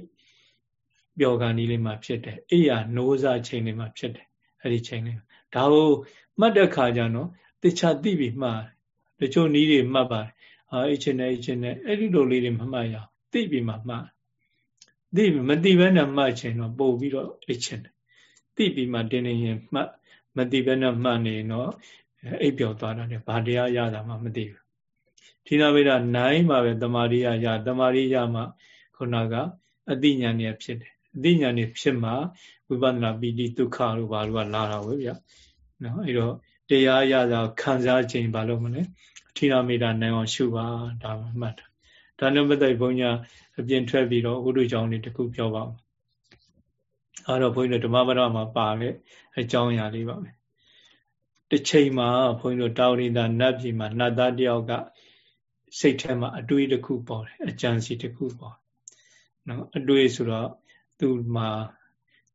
ပျော်ကန်ဒီလေးမှာဖြစ်တယ်အိယာနိုးစားချိန်လေးမှာဖြစ်တယ်အဲ့ဒီချိန်လေးဒါကိုမှတ်တဲ့ခါကျတော့တခြားသိပြီးမှားတ ချို့နီးတွေမှတ်ပါတယ်အာအိတ်ချင်းနဲ့အိတ်ချင်းနဲ့အဲ့ဒီလိုလေးတွေမမှတ်ရအောင်သိပြီးမှမှားသိမသိဘဲနဲ့မှတ်ချင်တော့ပို့ပြီးတော့အိတ်ချင်းသိပြီးမှတင်းနေရင်မှတ်မသိဘဲနဲ့မှတ်နေတော့အိပ်ပျော်သွားတာနဲ့ဘာတရားရတာမှမသိဘူးဌိနဗေဒနိုင်မှပဲတမာရိယရတမာရိယမှခုနကအတိညာဉ်နဲ့ဖြစ်တယ်အတိညာဉ်နဲ့ဖြစ်မှဝိပဿနာပီတိဒုက္ခတို့ဘာလို့ကလာတာဝဲဗျနော်အဲ့တော့ တရားရတာခံစားခြင်းဘာလို့မလဲဌိနဗေဒနိုင်အောင်ရှုပါဒါမှမှတ်တာဒါနဲ့ပတ်သက်ဘုန်းကြီးအပြင်ထွက်ပြီးတော့ဥဒုကြောင့်လေးတခုပြောပါဦးအဲ့တော့ဘုန်းကြီးတို့ဓမ္မပဒမှာပါလေအကြောင်းအရာလေးပါမယ်တစ်ချိန်မှာဘုန်းကြီးတို့တာဝရိတာနတ်ပြည်မှာနတ်သားတယောက်ကစိတ်ထဲမှာအတွေးတစ်ခုပေါ်တယ်အကြံစီတစ်ခုပေါ်နော်အတွေးဆိုတော့သူ့မှာ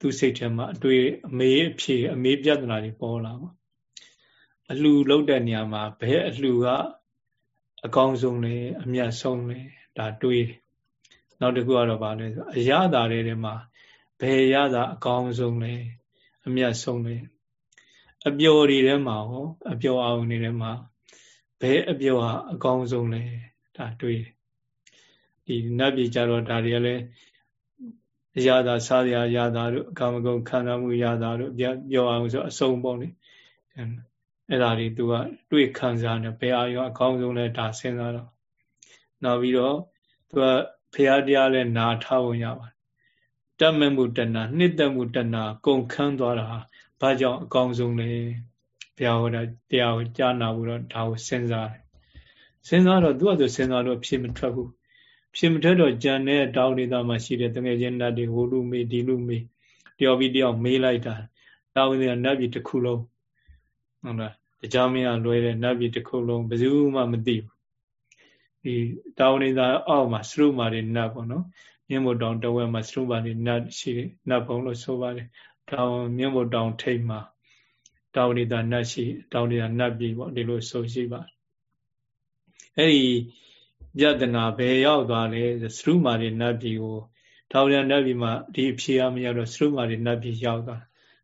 သူ့စိတ်ထဲမှာအတွေးအမေးအဖြေအမေးပြဿနာတွေပေါ်လာပေါ့ အလှလောက်တဲ့နေရာမှာဘယ်အလှကအကောင်းဆုံးလဲအမြတ်ဆုံးလဲဒါတွေးနောက်တစ်ခုကတော့ဗာလဲဆိုအရသာတွေထဲမှာဘယ်ရသာအကောင်းဆုံးလဲအမြတ်ဆုံးလဲအပျော်တွေထဲမှာဟောအပျော်အောင်တွေထဲမှာဘယ်အပျော်ဟာအကောင်းဆုံးလဲဒါတွေးဒီနတ်ပြည်ကြတော့ဒါတွေကလည်းအရာသာစားရရသာတို့အကမကုံခံစားမှုရသာတို့ပြောအောင်ဆိုအစုံပေါ့လေ အဲ့ဒါတွေသူကတွေ့ခံစားနေဘယ်အာရောအကောင်းဆုံးလဲဒါစဉ်းစားတော့နောက်ပြီးတော့သူကဖရာတရားလဲနာထားဝင်ရပါတယ်တတ်မဲ့မှုတဏနှစ်သက်မှုတဏကုန်ခန်းသွားတာဘာကြောင့်အကောင်းဆုံးလဲဘုရားဟောတာတရားကိုကြားနာဘူးတော့ဒါကိုစဉ်းစားတယ်စဉ်းစားတော့သူကသူစဉ်းစားလို့ဖြစ်မထွက်ဘူးဖြစ်မထွက်တော့ကြံတဲ့တောင်းနေတာမှာရှိတဲ့တငယ်ချင်းနတ်တွေဟိုလူမေးဒီလူမေးတယောက်ပြီးတယောက်မေးလိုက်တာတောင်းနေတာနတ်ပြည်တစ်ခုလုံး ဟုတ်လားတရားမင်းကလွဲတဲ့နတ်ပြည်တစ်ခုလုံးဘယ်သူမှမသိဘူးဒီတောင်းနေတာအောက်မှာစရုမာတွေနတ်ပေါ့နော်မြင်းမတောင်တဝက်မှာစရုမာတွေနတ်ရှိတယ်နတ်ဘုံလို့ဆိုပါတယ်တောင်မြင်းမတောင်ထိပ်မှာတောင်းနေတာနတ်ရှိတောင်းနေတာနတ်ပြည်ပေါ့ဒီလိုဆိုရှိပါအဲ့ဒီယတနာဘယ်ရောက်သွားလဲသရုမာရိနတ်ပြည်ကိုထောင်ရနတ်ပြည်မှာဒီဖြေရမရတော့သရုမာရိနတ်ပြည်ရောက်သွား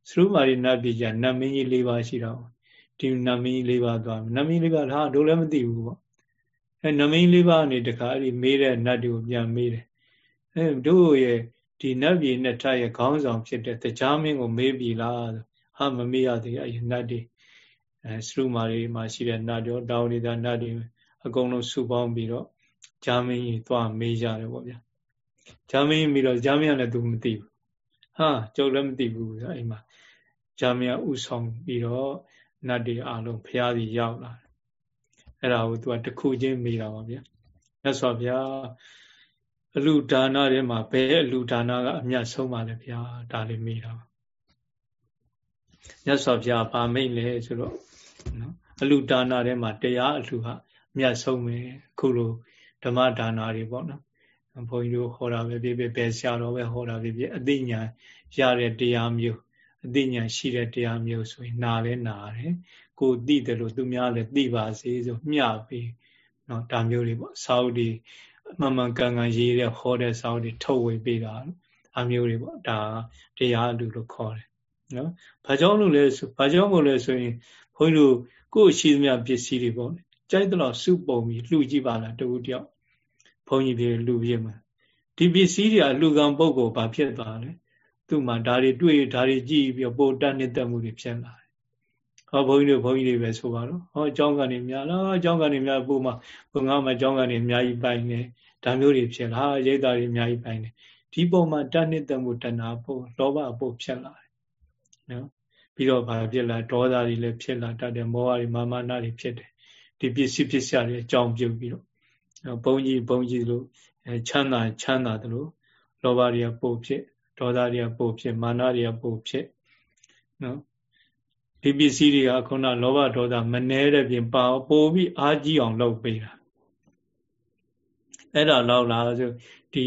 သရုမာရိနတ်ပြည်ကနတ်မင်းကြီး၄ပါးရှိတော့ ဒီနတ်မင်းကြီး၄ပါးသွားနတ်မင်းလေးပါးဟာတို့လည်းမသိဘူးပေါ့အဲနတ်မင်းလေးပါးအနေတခါအဲ့ဒီမေးတဲ့နတ်တွေကိုပြန်မေးတယ်အဲတို့ရဲ့ဒီနတ်ပြည်နဲ့ထရဲ့ခေါင်းဆောင်ဖြစ်တဲ့တရားမင်းကိုမေးပြီလားဟာမမေးရသေးအဲ့ဒီနတ်တွေအဲသရုမာရိမှာရှိတဲ့နတ်တွေတောင်းနေတာနတ်တွေအကုန်လုံးစုပေါင်းပြီးတော့ဂျာမင်းကြီးသွားမေးကြတယ်ပေါ့ဗျာဂျာမင်းပြီးတော့ဂျာမင်းကလည်းသူမသိဘူးဟာကျုပ်လည်းမသိဘူးဆိုအိမ်မှာဂျာမင်းကဥဆောင်ပြီးတော့ နတ်တွေအားလုံးဖျားစီရောက်လာတယ်အဲ့ဒါကိုသူကတခုချင်းမေးတာပါဗျာမြတ်စွာဘုရားအလူဒါနထဲမှာဘယ်အလူဒါနကအမြတ်ဆုံးပါလဲဗျာဒါလေးမေးတာမြတ်စွာဘုရားဗာမိတ်လဲဆိုတော့နော်အလူဒါနထဲမှာတရားအလူဟာမြတ်ဆုံးပဲခုလိုဓမ္မဒါနာတွေပေါ့နော်ဘုန်းကြီးတို့ဟောတာပဲဖြစ်ဖြစ်ပဲဆရာတော်ပဲဟောတာဖြစ်ဖြစ်အသိဉာဏ်ရတဲ့တရားမျိုး အသိဉာဏ်ရှိတဲ့တရားမျိုးဆိုရင်နာလဲနာတယ်ကိုသိတယ်လို့သူများလည်းသိပါစေဆိုမျှပြီးနော်ဒါမျိုးတွေပေါ့စာအုပ်တွေမှန်မှန်ကန်ကန်ရေးတဲ့ဟောတဲ့စာအုပ်တွေထုတ်ဝေပေးတာအမျိုးတွေပေါ့ဒါတရားလူလို့ခေါ်တယ်နော်ဘာကြောင့်လို့လဲဆိုဘာကြောင့်မို့လဲဆိုရင်ဘုန်းကြီးတို့ကိုယ်ရှိသမျှပစ္စည်းတွေပေါ့ကြိုက်တော့စုပုံပြီးလှူကြည့်ပါလားတဝူတယောက်ဘုန်းကြီးတွေလှူပြမှာဒီပစ္စည်းတွေကလှူကံပုဂ္ဂိုလ်ဘာဖြစ်သွားလဲ သူ့မှာဒါတွေတွေ့ဒါတွေကြည့်ပြီးပိုတတ်နေတတ်မှုတွေဖြစ်လာတယ်ဟောဘုန်းကြီးတို့ဘုန်းကြီးတွေပဲဆိုပါတော့ဟောအကြောင်းကနေများလားအကြောင်းကနေများပို့မှာဘုံငါမှာအကြောင်းကနေအများကြီးပိုင်နေဒါမျိုးတွေဖြစ်လာရိတ်တာတွေအများကြီးပိုင်နေဒီပုံမှာတတ်နေတတ်မှုတဏှာပို့လောဘပို့ဖြစ်လာတယ်နော်ပြီးတော့ဘာဖြစ်လာဒေါသတွေလည်းဖြစ်လာတတ်တယ်မောဟတွေမာမနာတွေဖြစ်တယ်ဒီပစ္စည်းပစ္စယတွေအကြောင်းပြုပြီးတော့ဘုံကြီးဘုံကြီးလို့ချမ်းသာချမ်းသာတယ်လို့လောဘတွေကပို့ဖြစ် ဒေါသတွေကပို့ဖြစ်မာနတွေကပို့ဖြစ်နော်ဒီပစ္စည်းတွေကခုနလောဘဒေါသမနှဲတဲ့ပြင်ပါပို့ပြီးအားကြီးအောင်လုပ်ပေးတာအဲ့ဒါလောက်လားဆိုဒီ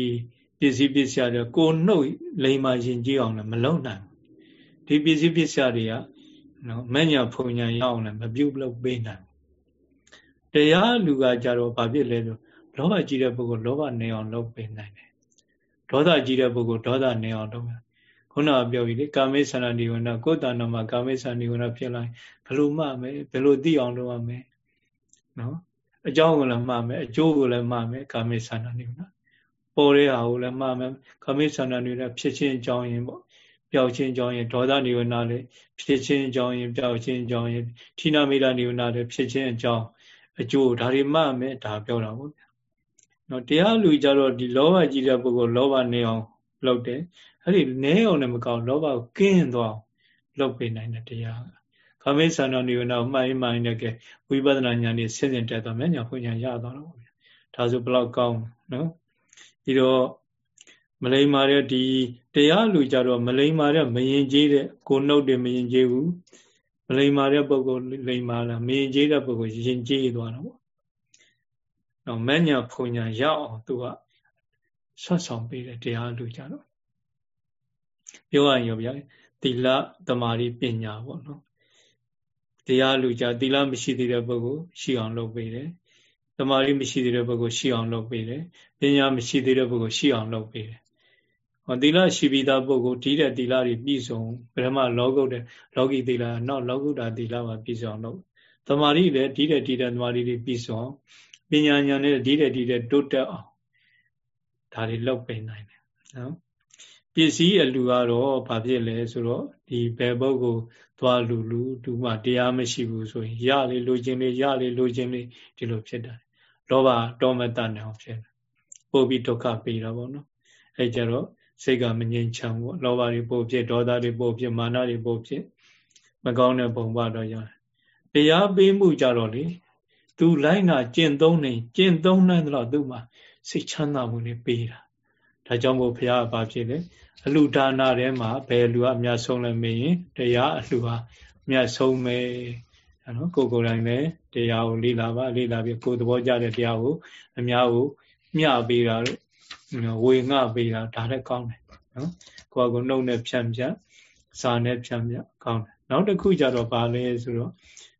ပစ္စည်းပစ္စယတွေကိုနှုတ်လိမ္မာရင်ကြီးအောင်လည်းမလုပ်နိုင်ဒီပစ္စည်းပစ္စယတွေကနော်မညာဖုန်ညာရအောင်လည်းမပြုတ်လုပ်ပေးနိုင်တရားလူကကြတော့ဘာဖြစ်လဲဆိုလောဘကြီးတဲ့ပုဂ္ဂိုလ်လောဘနေအောင်လုပ်ပေးနိုင်တယ် ဒေါသကြီးတဲ့ပုဂ္ဂိုလ်ဒေါသနေအောင်လုပ်ခုနကပြောပြီလေကာမေသန္တိဝနာကိုယ်တဏ္ဍမှာကာမေသန္တိဝနာဖြစ်လာဘယ်လိုမှမယ်ဘယ်လိုသိအောင်လုပ်ရမလဲနော်အကြောင်းကိုလည်းမှားမယ်အကျိုးကိုလည်းမှားမယ်ကာမေသန္တိဝနာပေါ်တဲ့ဟာကိုလည်းမှားမယ်ကာမေသန္တိဝနာဖြစ်ချင်းအကြောင်းရင်ပေါ့ပျောက်ချင်းအကြောင်းရင်ဒေါသနိဝနာလည်းဖြစ်ချင်းအကြောင်းရင်ပျောက်ချင်းအကြောင်းရင်ဌိနာမိတာနိဝနာလည်းဖြစ်ချင်းအကြောင်းအကျိုးဒါတွေမှတ်မယ်ဒါပြောတာပေါ့ဗျာ နော်တရားလူကြတော့ဒီလောဘကြီးတဲ့ပုဂ္ဂိုလ်လောဘနေအောင်လုပ်တယ်အဲ့ဒီနဲအောင်လည်းမကောင်းလောဘကိုကင်းသွားလုပ်ပေးနိုင်တဲ့တရားခမေသန္တနိဝနာမှိုင်းမှိုင်းတဲ့ကဝိပဿနာဉာဏ်นี่ဆင်းဆင်းတက်သွားမယ်ညာဖွညာရသွားတော့ဗျာဒါဆိုဘလောက်ကောင်းနော်ပြီးတော့မလိမ္မာတဲ့ဒီတရားလူကြတော့မလိမ္မာတဲ့မရင်ကျေးတဲ့ကိုနှုတ်တယ်မရင်ကျေးဘူးမလိမ္မာတဲ့ပုဂ္ဂိုလ်လိမ္မာလားမရင်ကျေးတဲ့ပုဂ္ဂိုလ်ရင်ကျေးသွားတော့ပေါ့ နော်မညာဖုန်ညာရောက်အောင်သူကဆွတ်ဆောင်ပေးတယ်တရားလူကြတော့ပြောရရင်ရောဗျာသီလသမာဓိပညာပေါ့နော်တရားလူကြသီလမရှိသေးတဲ့ပုဂ္ဂိုလ်ရှိအောင်လုပ်ပေးတယ်သမာဓိမရှိသေးတဲ့ပုဂ္ဂိုလ်ရှိအောင်လုပ်ပေးတယ်ပညာမရှိသေးတဲ့ပုဂ္ဂိုလ်ရှိအောင်လုပ်ပေးတယ်ဟောသီလရှိပြီးသားပုဂ္ဂိုလ်ဒီတဲ့သီလတွေပြည့်စုံပထမလောကုတ်တဲ့လောကီသီလနောက်လောကုတ္တသီလမှာပြည့်စုံလို့သမာဓိလည်းဒီတဲ့ဒီတဲ့သမာဓိတွေပြည့်စုံ ပညာဉာဏ်နဲ့ဒီတဲ့ဒီတဲ့တိုးတက်အောင်ဒါတွေလောက်ပေးနိုင်တယ်နော်ပစ္စည်းအလူကတော့ဘာဖြစ်လဲဆိုတော့ဒီဘယ်ပုဂ္ဂိုလ်သွားလူလူသူမှတရားမရှိဘူးဆိုရင်ရလေလိုချင်လေရလေလိုချင်လေဒီလိုဖြစ်တာလောဘတောမတတ်နေအောင်ဖြစ်တယ်ပို့ပြီးဒုက္ခပေးတာပေါ့နော်အဲကြတော့စိတ်ကမငြိမ်ချမ်းဘူးလောဘတွေပို့ဖြစ်ဒေါသတွေပို့ဖြစ်မာနတွေပို့ဖြစ်မကောင်းတဲ့ပုံပါတော့ရတယ်တရားပေးမှုကြတော့လေ သူလိုက်နာကျင့်သုံးနေကျင့်သုံးနိုင်တော့သူ့မှာစိတ်ချမ်းသာမှုတွေပေးတာဒါကြောင့်မို့ဘုရားကဘာဖြစ်လဲအလှဒါနထဲမှာဘယ်လူကအများဆုံးလဲမေးရင်တရားအလှဟာအများဆုံးပဲနော်ကိုကိုယ်တိုင်လည်းတရားကိုလေ့လာပါလေ့လာပြီးကိုယ်သဘောကျတဲ့တရားကိုအများကိုမျှပေးတာလို့ဝေငှပေးတာဒါလည်းကောင်းတယ်နော်ကိုယ်ကနှုတ်နဲ့ဖြန့်ဖြန့်စာနဲ့ဖြန့်ဖြန့်ကောင်းတယ်နောက်တစ်ခုကြတော့ဗာလဲဆိုတော့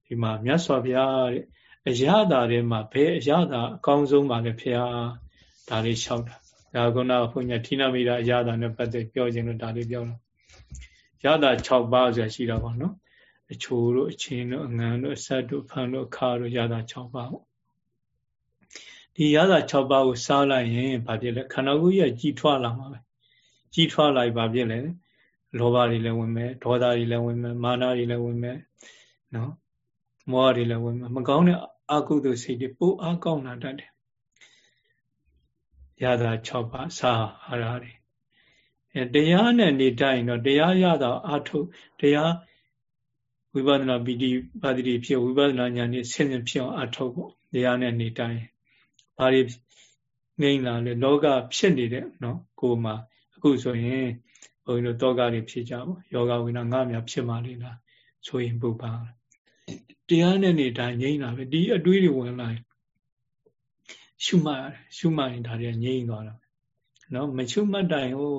ဒီမှာမြတ်စွာဘုရားတဲ့ အရသာထဲမှာဘယ်အရသာအကောင်းဆုံးပါလဲဖရာဒါလေးလျှောက်တာဒါကုဏဘုညာဌိနမိတာအရသာနဲ့ပတ်သက်ပြောခြင်းလို့ဒါလေးပြောတော့ရသာ6ပါးဆိုတာရှိတာပေါ့နော်အချိုတို့အချင်းတို့အငံတို့အဆက်တို့ဖန်တို့ခါတို့ရသာ6ပါးပေါ့ဒီရသာ6ပါးကိုစားလိုက်ရင်ဘာဖြစ်လဲခန္ဓာကိုယ်ကြီးကကြီးထွားလာမှာပဲကြီးထွားလိုက်ဘာဖြစ်လဲလောဘတွေလည်းဝင်မယ်ဒေါသတွေလည်းဝင်မယ်မာနတွေလည်းဝင်မယ်နော်မောဟတွေလည်းဝင်မယ်မကောင်းတဲ့ အကုသိုလ်စိတ်တွေပိုအားကောင်းလာတတ်တယ်ရတာ6ပါးစာအာဟာရတွေအဲတရားနဲ့နေတိုင်းတော့တရားရတာအာထုတ်တရားဝိပဿနာပီတိပါတိဖြစ်ဝိပဿနာဉာဏ်နဲ့ဆင်းရဲဖြစ်အောင်အာထုတ်ဖို့တရားနဲ့နေတိုင်းဘာတွေငိမ့်လာလဲလောကဖြစ်နေတဲ့နော်ကိုယ်မှာအခုဆိုရင်ဘုန်းကြီးတို့တောကတွေဖြစ်ကြပါယောဂဝိနာငါများဖြစ်မှလေလားဆိုရင်ပုပ္ပါ တရားနဲ့နေတိုင်းငိမ့်လာပဲဒီအတွေးတွေဝင်လာရှုမှတ်ရှုမှတ်ရင်ဒါတွေငြိမ့်သွားတာနော်မရှုမှတ်တိုင်ဟို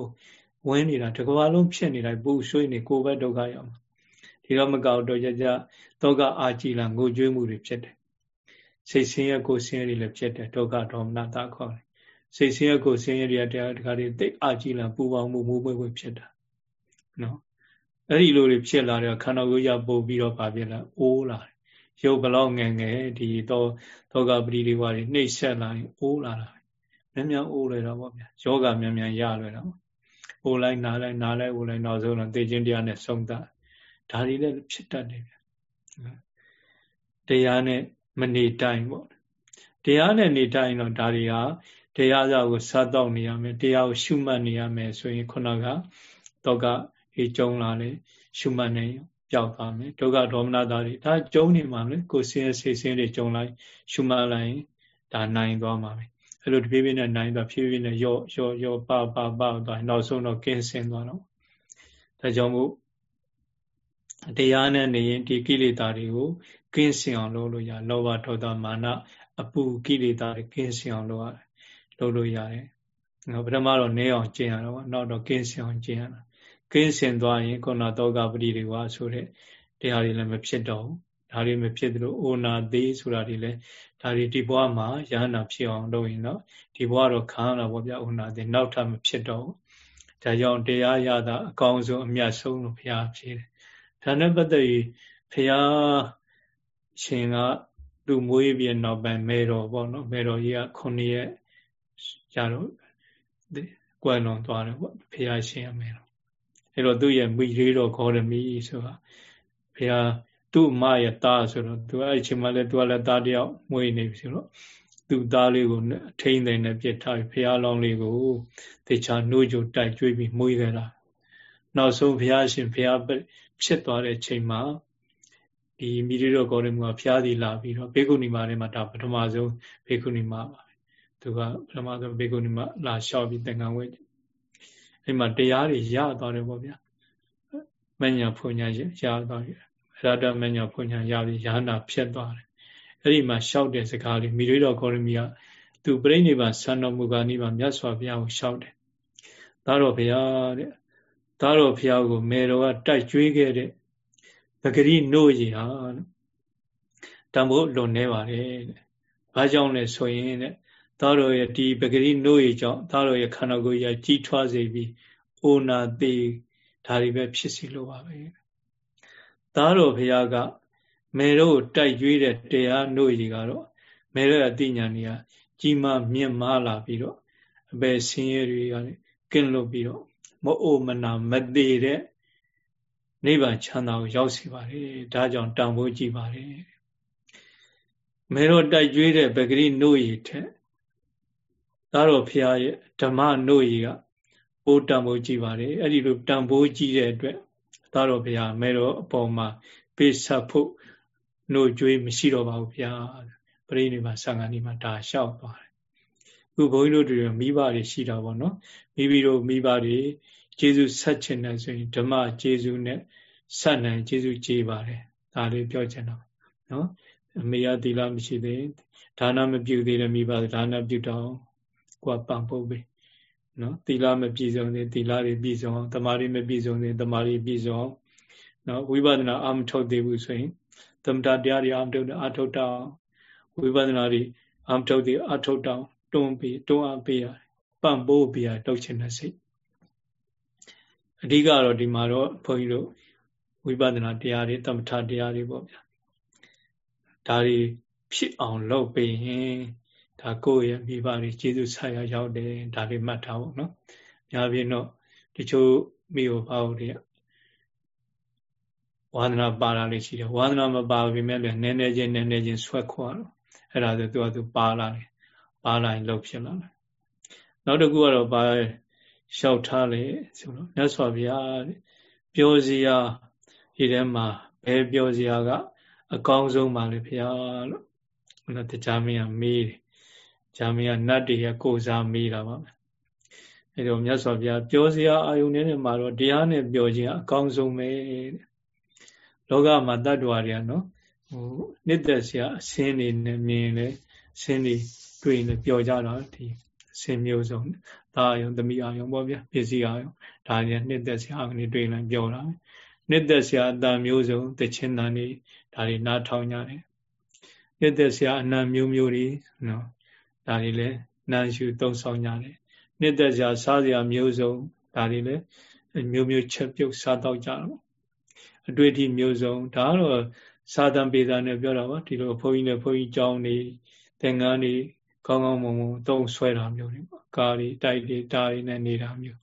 ဝင်နေတာတကဘာလုံးဖြစ်နေတိုင်းပူဆွေးနေကိုယ်ပဲဒုက္ခရောက်မှာဒီတော့မကောက်တော့ကြကြဒုက္ခအာကြည်လာငိုကြွေးမှုတွေဖြစ်တယ်စိတ်ဆင်းရဲကိုဆင်းရဲတွေလည်းဖြစ်တယ်ဒုက္ခဒေါမနတာခေါ်တယ်စိတ်ဆင်းရဲကိုဆင်းရဲတွေတရားတခါတွေသိအာကြည်လာပူပေါင်းမှုမူပွေးပွေးဖြစ်တာနော်အဲ့ဒီလိုတွေဖြစ်လာတော့ခန္ဓာကိုယ်ရပို့ပြီးတော့ဗာပြလာအိုးလာတယ် ရုပ်ဘလောက်ငယ်ငယ်ဒီတော့သောကပရိဒီဝါတွေနှိမ့်ဆက်လာရင်အိုးလာတာမြန်မြန်အိုးလေတော့ဗောဗျာယောဂမြန်မြန်ရလွယ်တော့အိုးလိုက်နားလိုက်နားလိုက်အိုးလိုက်နောက်ဆုံးတော့သိချင်းတရားနဲ့ဆုံးတာဒါတွေလည်းဖြစ်တတ်တယ်ဗျာတရားနဲ့မနေတိုင်းပေါ့တရားနဲ့နေတိုင်းတော့ဒါတွေဟာတရားစာကိုစားတော့နေရမယ်တရားကိုရှုမှတ်နေရမယ်ဆိုရင်ခုနကတော့ကအေးကြုံလာလေရှုမှတ်နေ ပျောက်သွားမယ်ဒုက္ခဒေါမနတာတွေဒါကြုံနေမှာလေကိုယ်ဆင်းရဲဆေးဆင်းတွေကြုံလိုက်ရှုမှတ်လိုက်ရင်ဒါနိုင်သွားမှာပဲအဲ့လိုတဖြည်းဖြည်းနဲ့နိုင်သွားဖြည်းဖြည်းနဲ့ရော့ရော့ရော့ပပပသွားနောက်ဆုံးတော့ကင်းစင်သွားတော့ဒါကြောင့်မို့တရားနဲ့နေရင်ဒီကိလေသာတွေကိုကင်းစင်အောင်လုပ်လို့ရလောဘဒေါသမာနအပူကိလေသာတွေကင်းစင်အောင်လုပ်ရတယ်လုပ်လို့ရတယ်ငါပထမတော့နည်းအောင်ကျင့်ရတော့နောက်တော့ကင်းစင်အောင်ကျင့်ရတာ ကင်းစင်သွားရင်ခုနတောကပတိတွေဝါဆိုတဲ့တရားတွေလည်းမဖြစ်တော့ဘူးဒါတွေမဖြစ်သလိုအိုနာသေးဆိုတာတွေလည်းဒါတွေဒီဘဝမှာရဟနာဖြစ်အောင်လုပ်ရင်တော့ဒီဘဝတော့ခံရတာပေါ့ဗျအိုနာသေးနောက်ထပ်မဖြစ်တော့ဘူးဒါကြောင့်တရားရတာအကောင်းဆုံးအမြတ်ဆုံးလို့ဘုရားဖြေတယ်ဒါနဲ့ပတ်သက်ပြီးဘုရားရှင်ကသူမွေးပြီးနောက်ပိုင်းမေတော်ပေါ့နော်မေတော်ကြီးက9ရက်ရတော့ကွယ်လွန်သွားတယ်ပေါ့ဘုရားရှင်အမေတော် အဲ့တော့သူ့ရဲ့မိလေးတော်ခေါ်ရမီဆိုတာဘုရားသူ့အမရဲ့သားဆိုတော့သူအဲ့ဒီချိန်မှာလဲသူကလည်းသားတယောက်မွေးနေပြီဆိုတော့သူ့သားလေးကိုထိမ့်တယ်နဲ့ပြစ်ထားပြီးဘုရားလောင်းလေးကိုတေချာနှိုးကြတိုက်ကျွေးပြီးမွေးခဲ့တာနောက်ဆုံးဘုရားရှင်ဘုရားဖြစ်သွားတဲ့ချိန်မှာဒီမိရိတော်ကောရမကဘုရားစီလာပြီးတော့ဘေကုဏီမာထဲမှာဒါပထမဆုံးဘေကုဏီမာပါပဲသူကပထမဆုံးဘေကုဏီမာလာလျှောက်ပြီးသင်္ကန်းဝဲ အဲ့မှာတရားတွေရသွားတယ်ပေါ့ဗျာမညာဖွညာရသွားပြီအဲ့ရတမညာဖွညာရပြီးရဟန္တာဖြစ်သွားတယ်အဲ့ဒီမှာရှောက်တဲ့စကားလေးမိရိတော်ကောရမီကသူပြိဋိဘဆန္ဒမူကာနိဗ္ဗာန်မြတ်စွာဘုရားကိုရှောက်တယ်ဒါတော့ဘုရားတဲ့ဒါတော့ဘုရားကိုမေတော်ကတိုက်ကြွေးခဲ့တဲ့ပဂရိနို့ရီဟာတန်ဖို့လွန်နေပါတယ်တဲ့ဘာကြောင့်လဲဆိုရင်တဲ့ သားတော်ရဲ့ဒီပဂရိနို့ရီကြောင့်သားတော်ရဲ့ခန္ဓာကိုယ်ကြီးကြီးထွားစေပြီးအိုနာသေးဒါတွေပဲဖြစ်စီလို့ပါပဲသားတော်ဘုရားကမေတို့တိုက်ကြွေးတဲ့တရားနို့ရီကတော့မေတို့အသိဉာဏ်ကြီးကြီးမားမြင့်မားလာပြီးတော့အပေဆင်းရဲတွေကကင်းလွတ်ပြီးတော့မအိုမနာမသေးတဲ့နိဗ္ဗာန်ချမ်းသာကိုရောက်စီပါတယ်ဒါကြောင့်တန်ဖိုးကြည့်ပါတယ်မေတို့တိုက်ကြွေးတဲ့ပဂရိနို့ရီထက် သာတော်ဖျားရဲ့ဓမ္မနို့ရီကဘိုးတန်ဖိုးကြည့်ပါတယ်အဲ့ဒီလိုတန်ဖိုးကြည့်တဲ့အတွက်သာတော်ဖျားမေတို့အပေါ်မှာပေးဆက်ဖို့နှုတ်ကြွေးမရှိတော့ပါဘူးဗျာပရိနိဗ္ဗာန်ဆံဃာနီမှာဒါလျှောက်သွားတယ်ခုဘုန်းကြီးတို့တွေမိဘတွေရှိတာပေါ့နော်မိမိတို့မိဘတွေကျေးဇူးဆက်ချင်တယ်ဆိုရင်ဓမ္မကျေးဇူးနဲ့ဆက်နိုင်ကျေးဇူးကျေးပါတယ်ဒါလေးပြောချင်တော့နော်အမေရသီလမရှိသေးဒါနမပြုသေးတဲ့မိဘဒါနပြုတော့ ကိုယ်ပံပုတ်ပဲနော်သီလမပြည့်စုံသေးသီလတွေပြည့်စုံအောင်တမာရီမပြည့်စုံသေးတမာရီပြည့်စုံအောင်နော်ဝိပဿနာအာမထုတ်သေးဘူးဆိုရင်သမထတရားတွေအာမထုတ်အာထုတ်တောင်းဝိပဿနာတွေအာမထုတ်သေးအာထုတ်တောင်းတွန်းပြီးတွန်းအားပေးရတယ်ပံ့ပိုးပေးရတောက်ချင်တဲ့စိတ်အဓိကတော့ဒီမှာတော့ဘုန်းကြီးတို့ဝိပဿနာတရားတွေသမထတရားတွေပေါ့ဗျာဒါတွေဖြစ်အောင်လုပ်ပေးရင် ဒါကိုယ့်ရဲ့မိဘတွေကျေးဇူးဆက်ရရောက်တယ်ဒါတွေမှတ်ထားဖို့နော်။များပြင်းတော့တချို့မိဘဘာဝတွေကဝါဒနာပါတာလေးရှိတယ်ဝါဒနာမပါပေမဲ့လည်းနည်းနည်းချင်းနည်းနည်းချင်းဆွဲခွာတော့အဲ့ဒါဆိုသူကသူပါလာတယ်ပါလာရင်လှုပ်ဖြစ်လာတယ်နောက်တစ်ခုကတော့ပါလျှောက်ထားလေဆိုတော့မြတ်စွာဘုရားပြောစရာဒီထဲမှာဘယ်ပြောစရာကအကောင်းဆုံးပါလေဘုရားလို့ဘုရားတရားမင်းကမေးတယ် ဂျာမင်းကနတ်တွေရဲ့ကိုစားမေးတာပါအဲတော့မြတ်စွာဘုရားပြောစရာအာယုန်နဲ့မှာတော့တရားနဲ့ပြောခြင်းအကောင်းဆုံးပဲတဲ့လောကမှာတ attva တွေကနော်ဟိုနှစ်သက်စရာအစင်းနေနဲ့မြင်လေအစင်းတွေတွေ့နေပျော်ကြတာဒီအစင်းမျိုးစုံဒါအယုံသမီးအယုံပေါ့ဗျာပစ္စည်းအယုံဒါကြီးနှစ်သက်စရာအနေတွေ့လိုက်ပျော်တာနှစ်သက်စရာအတန်မျိုးစုံတခြင်းတန်တွေဒါတွေနားထောင်ကြတယ်နှစ်သက်စရာအနံမျိုးမျိုးတွေနော် ဒါတွေလည်းနာရှုသုံးဆောင်ကြတယ်နှစ်သက်စရာစားစရာမျိုးစုံဒါတွေလည်းမျိုးမျိုးချက်ပြုတ်စားတော့ကြတော့အတွေ့အထိမျိုးစုံဒါကတော့စာသံပေသာနဲ့ပြောတာပါဒီလိုဘုန်းကြီးနဲ့ဘုန်းကြီးကြောင်းနေသင်္ကန်းနေကောင်းကောင်းမွန်မွန်သုံးဆွဲတာမျိုးတွေပေါ့ကားတွေတိုက်တွေတားတွေနဲ့နေတာမျိုး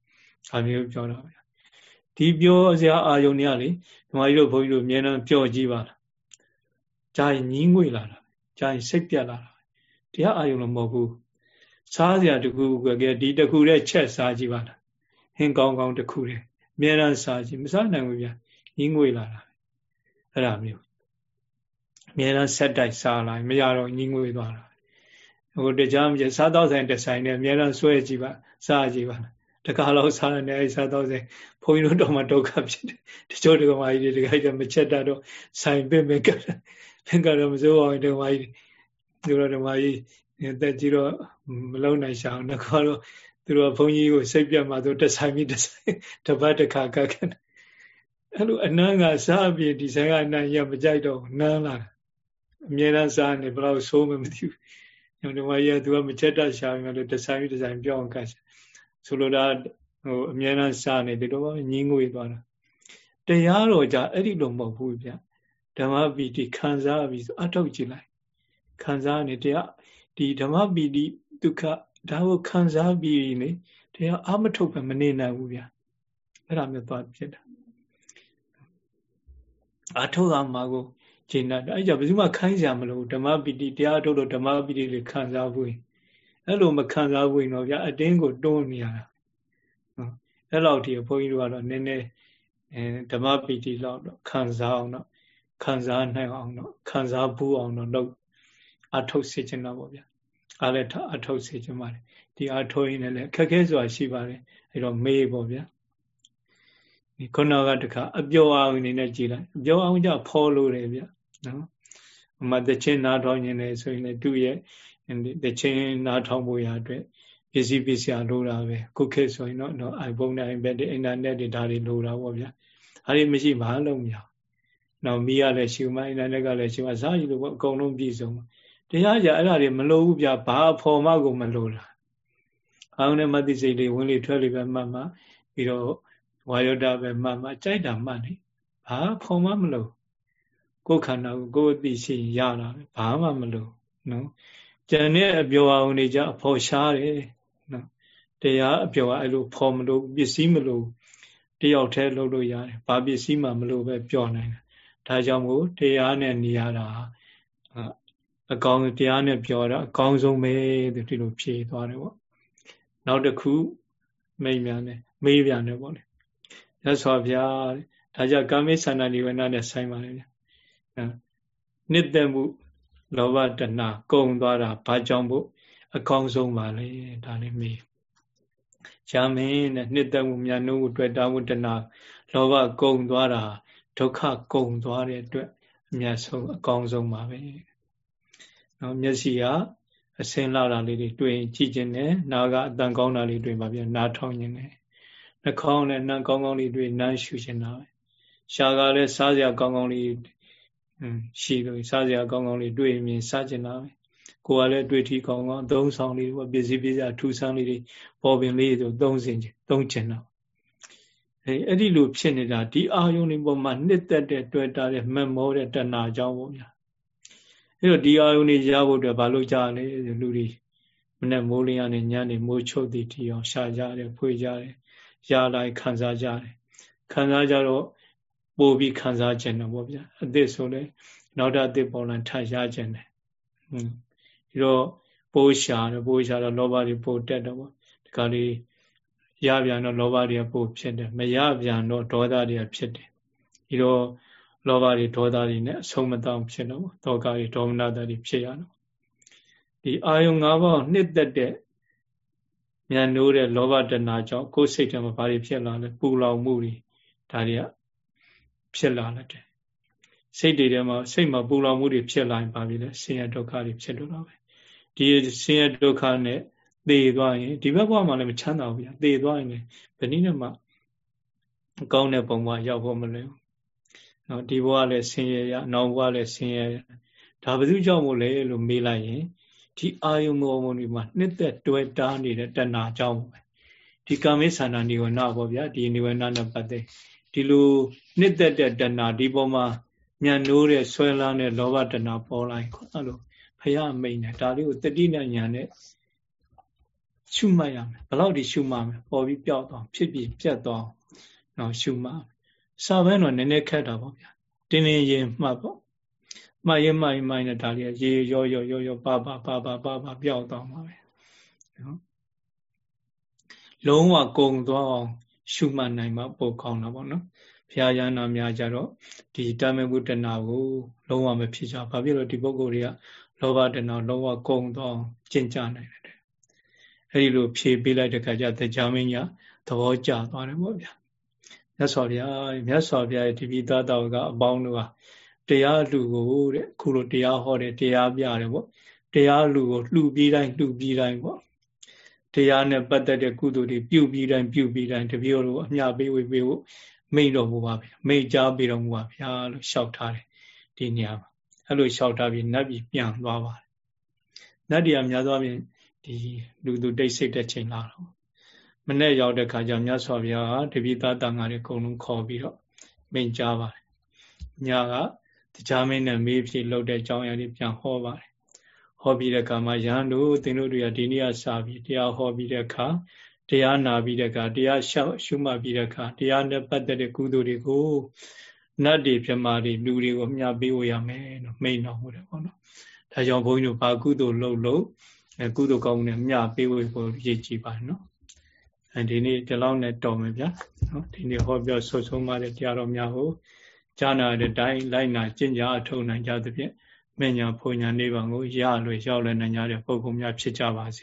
ဒါမျိုးပြောတာဗျာဒီပြောစရာအာယုန်တွေကလေဒီမှာကြီးတို့ဘုန်းကြီးတို့အများအားပြောကြည့်ပါလားကြာရင်ညင်းငွေလာတာကြာရင်စိတ်ပြတ်လာတာ တရားအာယုန်လည်းမဟုတ်ဘူးစားစရာတခုကဲဒီတခုတဲ့ချက်စားကြည့်ပါလားဟင်းကောင်းကောင်းတခုတဲ့အများအားစားကြည့်မစားနိုင်ဘူးဗျာညင်းငွေလာတာအဲ့ဒါမျိုးအများအားဆက်တိုက်စားလာမရတော့ညင်းငွေသွားတာဟိုတရားမကျစားတော့ဆိုင်တဆိုင်နဲ့အများအားဆွဲကြည့်ပါစားကြည့်ပါတခါလောက်စားနေအဲ့စားတော့ဆိုင်ဘုန်းကြီးတို့တော့မှဒုက္ခဖြစ်တယ်တချို့ဒကမာကြီးတွေတခါကျမချက်တတ်တော့ဆိုင်ပင်ပင်ကတ်ပင်ကတော့မစိုးအောင်ဒကမာကြီး သူတို့ဒကမာကြီးတက်ကြည့်တော့မလုံနိုင်ရှာအောင်ငါကတော့သူတို့ကဘုန်းကြီးကိုစိတ်ပြတ်မှသူတဆိုင်ပြီးတဆိုင်တပတ်တစ်ခါကတ်ခဲ့အဲ့လိုအနမ်းကစားအပြင်ဒီဆိုင်ကအနမ်းရမကြိုက်တော့နမ်းလာအမြဲတမ်းစားနေဘယ်တော့ဆိုးမှမသိဘူးညောင်ဓမ္မကြီးကသူကမချက်တတ်ရှာပြီးလို့တဆိုင်ပြီးတဆိုင်ပြောင်းကတ်ဆိုလိုတာဟိုအမြဲတမ်းစားနေဒီတော့ညင်းငွေသွားတာတရားတော်ကြအဲ့ဒီလိုမဟုတ်ဘူးဗျဓမ္မပီတိခံစားပြီးအထောက်ကြည့်လိုက် ခံစားနေတရားဒီဓမ္မပီတိဒုက္ခဒါကိုခံစားပြီးနေတရားအမထုတ်ပဲမနေနိုင်ဘူးဗျအဲ့ဒါမျိုးသွားဖြစ်တာအထုတ်ကမှာကိုဂျင်းတာအဲ့ကြောင့်ဘယ်သူမှခိုင်းစရာမလိုဓမ္မပီတိတရားထုတ်လို့ဓမ္မပီတိလေးခံစားဖို့အဲ့လိုမခံစားဘူးတော့ဗျအတင်းကိုတွန်းနေရတာနော်အဲ့လောက်ဒီဘုန်းကြီးတို့ကတော့နည်းနည်းအဲဓမ္မပီတိလောက်တော့ခံစားအောင်တော့ခံစားနိုင်အောင်တော့ခံစားဘူးအောင်တော့လုပ် အထုတ်စေချင်တာပေါ့ဗျအားလည်းအထုတ်စေချင်ပါတယ်ဒီအထုတ်ရင်းနဲ့လည်းခက်ခဲစွာရှိပါတယ်အဲ့တော့မေးပေါ့ဗျာခုနကတခါအပျော်အောင်အနေနဲ့ကြည်လိုက်အပျော်အောင်ကြဖော်လို့တယ်ဗျနော်အမတချင်းနားထောင်နေတယ်ဆိုရင်လည်းသူ့ရဲ့တချင်းနားထောင်ဖို့ရအတွက်ပစ္စည်းပစ္စည်းလိုတာပဲခုခေတ်ဆိုရင်တော့ iPhone နဲ့ iPad တွေ internet တွေဒါတွေလိုတာပေါ့ဗျာအဲ့ဒီမရှိဘာလို့မရနောက်မီးရလည်းရှူမ internet ကလည်းရှူမစားယူလို့ပေါ့အကုန်လုံးပြည့်စုံ တရားကြအဲ့ဒါတွေမလိုဘူးဗျာဘာဖော်မှကိုမလိုတာအောင်နဲ့မသိစိတ်လေးဝင်လေထွက်လေပဲမှတ်မှပြီးတော့ဝါယောဒပဲမှတ်မှကြိုက်တာမှတ်နေဘာဖော်မှမလို့ကိုယ်ခန္ဓာကိုကိုယ်အသိရှိရတာပဲဘာမှမလို့နော်ကျန်တဲ့အပြောအောင်နေကြအဖော်ရှားတယ်နော်တရားအပြောအဲ့လိုဖော်မလို့ပစ္စည်းမလို့တယောက်တည်းလုပ်လို့ရတယ်ဘာပစ္စည်းမှမလို့ပဲပြောနိုင်တယ်ဒါကြောင့်မို့တရားနဲ့နေရတာ အကောင်းတရားနဲ့ပြောတာအကောင်းဆုံးပဲဒီလိုဖြေသွားတယ်ပေါ့နောက်တစ်ခုမိတ်များနဲ့မေးပြန်တယ်ပေါ့လေရသော်ဗျာဒါကြောင့်ကာမိသန္တာနိဝရဏနဲ့ဆိုင်ပါလေဗျာနှစ်သက်မှုလောဘတဏကုံသွားတာဘာကြောင့်ဖို့အကောင်းဆုံးပါလေဒါလေးမေးရှာမင်းနဲ့နှစ်သက်မှုမြတ်နိုးတွေ့တာဝတ္တနာလောဘကုံသွားတာဒုက္ခကုံသွားတဲ့အတွက်အမြတ်ဆုံးအကောင်းဆုံးပါပဲ။ နော်မျက်စိကအစင်းလာတာလေးတွေတွေ့ကြည့်ခြင်းနဲ့နားကအတန်ကောင်းတာလေးတွေ့ပါဗျာနားထောင်ခြင်းနဲ့နှာခေါင်းနဲ့နှာကောင်းကောင်းလေးတွေ့နားရှူခြင်းတာပဲ။ရှားကလည်းစားစရာကောင်းကောင်းလေးရှိလို့စားစရာကောင်းကောင်းလေးတွေ့မြင်စားခြင်းတာပဲ။ကိုယ်ကလည်းတွေ့ထီကောင်းကောင်းသုံးဆောင်လေးပေါ့ပစ္စည်းပစ္စည်းထူဆန်းလေးတွေပေါ်ပင်လေးတွေသုံးစင်သုံးကျင်တော့အဲအဲ့ဒီလိုဖြစ်နေတာဒီအာယုန်တွေပေါ်မှာနှစ်သက်တဲ့တွေ့တာတဲ့မမောတဲ့တဏှာကြောင့်ပေါ့ဗျာ အဲ့တော့ဒီအာယုန်တွေရဖို့အတွက်ဘာလို့ကြားလဲလူတွေမနဲ့မိုးလင်းရနဲ့ညနေမိုးချုပ်သည့်ထီအောင်ရှာကြတယ်ဖွေကြတယ်ရလိုက်ခံစားကြတယ်ခံစားကြတော့ပို့ပြီးခံစားခြင်းတော့ပေါ့ဗျာအသစ်ဆိုလဲနောက်တာအသစ်ပေါ်လာထရခြင်းတယ်ဟွန်းဒီတော့ပိုးရှာတယ်ပိုးရှာတော့လောဘတွေပို့တက်တော့ပေါ့ဒီကလေးရပြန်တော့လောဘတွေကပို့ဖြစ်တယ်မရပြန်တော့ဒေါသတွေကဖြစ်တယ်ဒီတော့ လောဘတွေဒေါသတွေနဲ့အဆုံးမတောင်းဖြစ်တော့တောကတွေဒေါမနတာတွေဖြစ်ရတော့ဒီအာယုံ၅ပါးနှစ်သက်တဲ့ဉာဏ်နိုးတဲ့လောဘတဏှာကြောင့်ကိုယ်စိတ်ထဲမှာဘာတွေဖြစ်လာလဲပူလောင်မှုတွေဒါတွေကဖြစ်လာတယ်စိတ်တွေထဲမှာစိတ်မှာပူလောင်မှုတွေဖြစ်လာရင်ဘာဖြစ်လဲဆင်းရဲဒုက္ခတွေဖြစ်တော့တာပဲဒီဆင်းရဲဒုက္ခနဲ့သေသွားရင်ဒီဘက်ဘဝမှာလည်းမချမ်းသာဘူးဗျာသေသွားရင်လည်းဘယ်နည်းနဲ့မှအကောင်းတဲ့ပုံမှာရောက်ဖို့မလွယ်ဘူး နော်ဒီဘဝလည်းဆင်းရဲရနောက်ဘဝလည်းဆင်းရဲဒါဘယ်သူကြောင့်မို့လဲလို့မေးလိုက်ရင်ဒီအာယုံမောမုန်ဒီမှာနှစ်သက်တွဲတားနေတဲ့တဏှာကြောင့်ပဲဒီကာမိသန္တာနိဝရဏပေါ့ဗျာဒီနိဝရဏနဲ့ပတ်သက်ဒီလိုနှစ်သက်တဲ့တဏှာဒီပေါ်မှာညံနိုးတဲ့ဆွဲလန်းတဲ့လောဘတဏှာပေါ်လာရင်ခုနလိုဖရမိန်တယ်ဒါလေးကိုတတိနဲ့ညာနဲ့ရှုမှတ်ရမယ်ဘယ်လောက်ဒီရှုမှတ်မယ်ပေါ်ပြီးပျောက်သွားဖြစ်ပြီးပြတ်သွားနော်ရှုမှတ် စာဘန်းတော့နည်းနည်းခက်တာပေါ့ဗျာတင်းတင်းရင်မှတ်ပေါ့မှတ်ရင်မှတ်ရင်မှတ်နေဒါလေးရေရောရောရောရောပါပါပါပါပါပါပျောက်သွားမှာပဲနော်လုံးဝကုံသွားအောင်ရှုမှတ်နိုင်မှပိုကောင်းတာပေါ့နော်ဘုရားရဟနာများကြတော့ဒီတမေဘုဒ္ဓနာကိုလုံးဝမဖြစ်ကြဘာဖြစ်လို့ဒီပုဂ္ဂိုလ်တွေကလောဘတဏလုံးဝကုံသွားအောင်ကျင့်ကြနိုင်တယ်အဲ့ဒီလိုဖြေပေးလိုက်တဲ့ခါကျတရားမင်းကြီးသဘောကျသွားတယ်ပေါ့ဗျာ မြတ်စွာဘုရားမြတ်စွာဘုရားရဲ့ဒီပိသားတော်ကအပေါင်းတို့ဟာတရားလူကိုတဲ့ခုလိုတရားဟောတယ်တရားပြတယ်ပေါ့တရားလူကိုလှူပြီးတိုင်းလှူပြီးတိုင်းပေါ့တရားနဲ့ပတ်သက်တဲ့ကုသိုလ်တွေပြုပြီးတိုင်းပြုပြီးတိုင်းတပည့်တော်အမြပေးဝေပေးဖို့မိန့်တော်မူပါဗျာမိန့်ကြားပေးတော်မူပါဗျာလို့လျှောက်ထားတယ်ဒီနေရာမှာအဲ့လိုလျှောက်ထားပြီးနတ်ပြည်ပြန်သွားပါတယ်နတ်တရားများသောအားဖြင့်ဒီလူသူတိတ်ဆိတ်တဲ့ချိန်လာတော့ မနေ့ရောက်တဲ့ခါကျမြတ်စွာဘုရားကတပိသတန်ဃာတွေအကုန်လုံးခေါ်ပြီးတော့မိန့်ကြားပါတယ်ညကတရားမင်းနဲ့မေးဖြေလုပ်တဲ့အကြောင်းအရာတွေပြန်ဟောပါတယ်ဟောပြီးတဲ့အခါမှာယဟန်တို့သင်တို့တွေကဒီနေ့ကစပြီးတရားဟောပြီးတဲ့အခါတရားနာပြီးတဲ့အခါတရားရှောက်ရှုမှတ်ပြီးတဲ့အခါတရားနဲ့ပတ်သက်တဲ့ကုသိုလ်တွေကိုနတ်တွေပြမာတွေလူတွေကိုမျှပေးဝရမယ်လို့မိန့်တော်မူတယ်ပေါ့နော်ဒါကြောင့်ဘုန်းကြီးတို့ဘာကုသိုလ်လုပ်လို့အဲကုသိုလ်ကောင်းနဲ့မျှပေးဝဖို့ရည်ကြည်ပါနော် အဲဒီနေ့ဒီလောက်နဲ့တော်မယ်ဗျာနော်ဒီနေ့ဟောပြောဆွဆုံးမတဲ့တရားတော်များကိုကြားနာတဲ့တိုင်းလိုက်နာကျင့်ကြအထောက်နိုင်ကြသဖြင့်မညာဖွညာနိဗ္ဗာန်ကိုရလွယ်ရောက်လည်နိုင်ကြတဲ့ပုဂ္ဂိုလ်များဖြစ်ကြပါစေ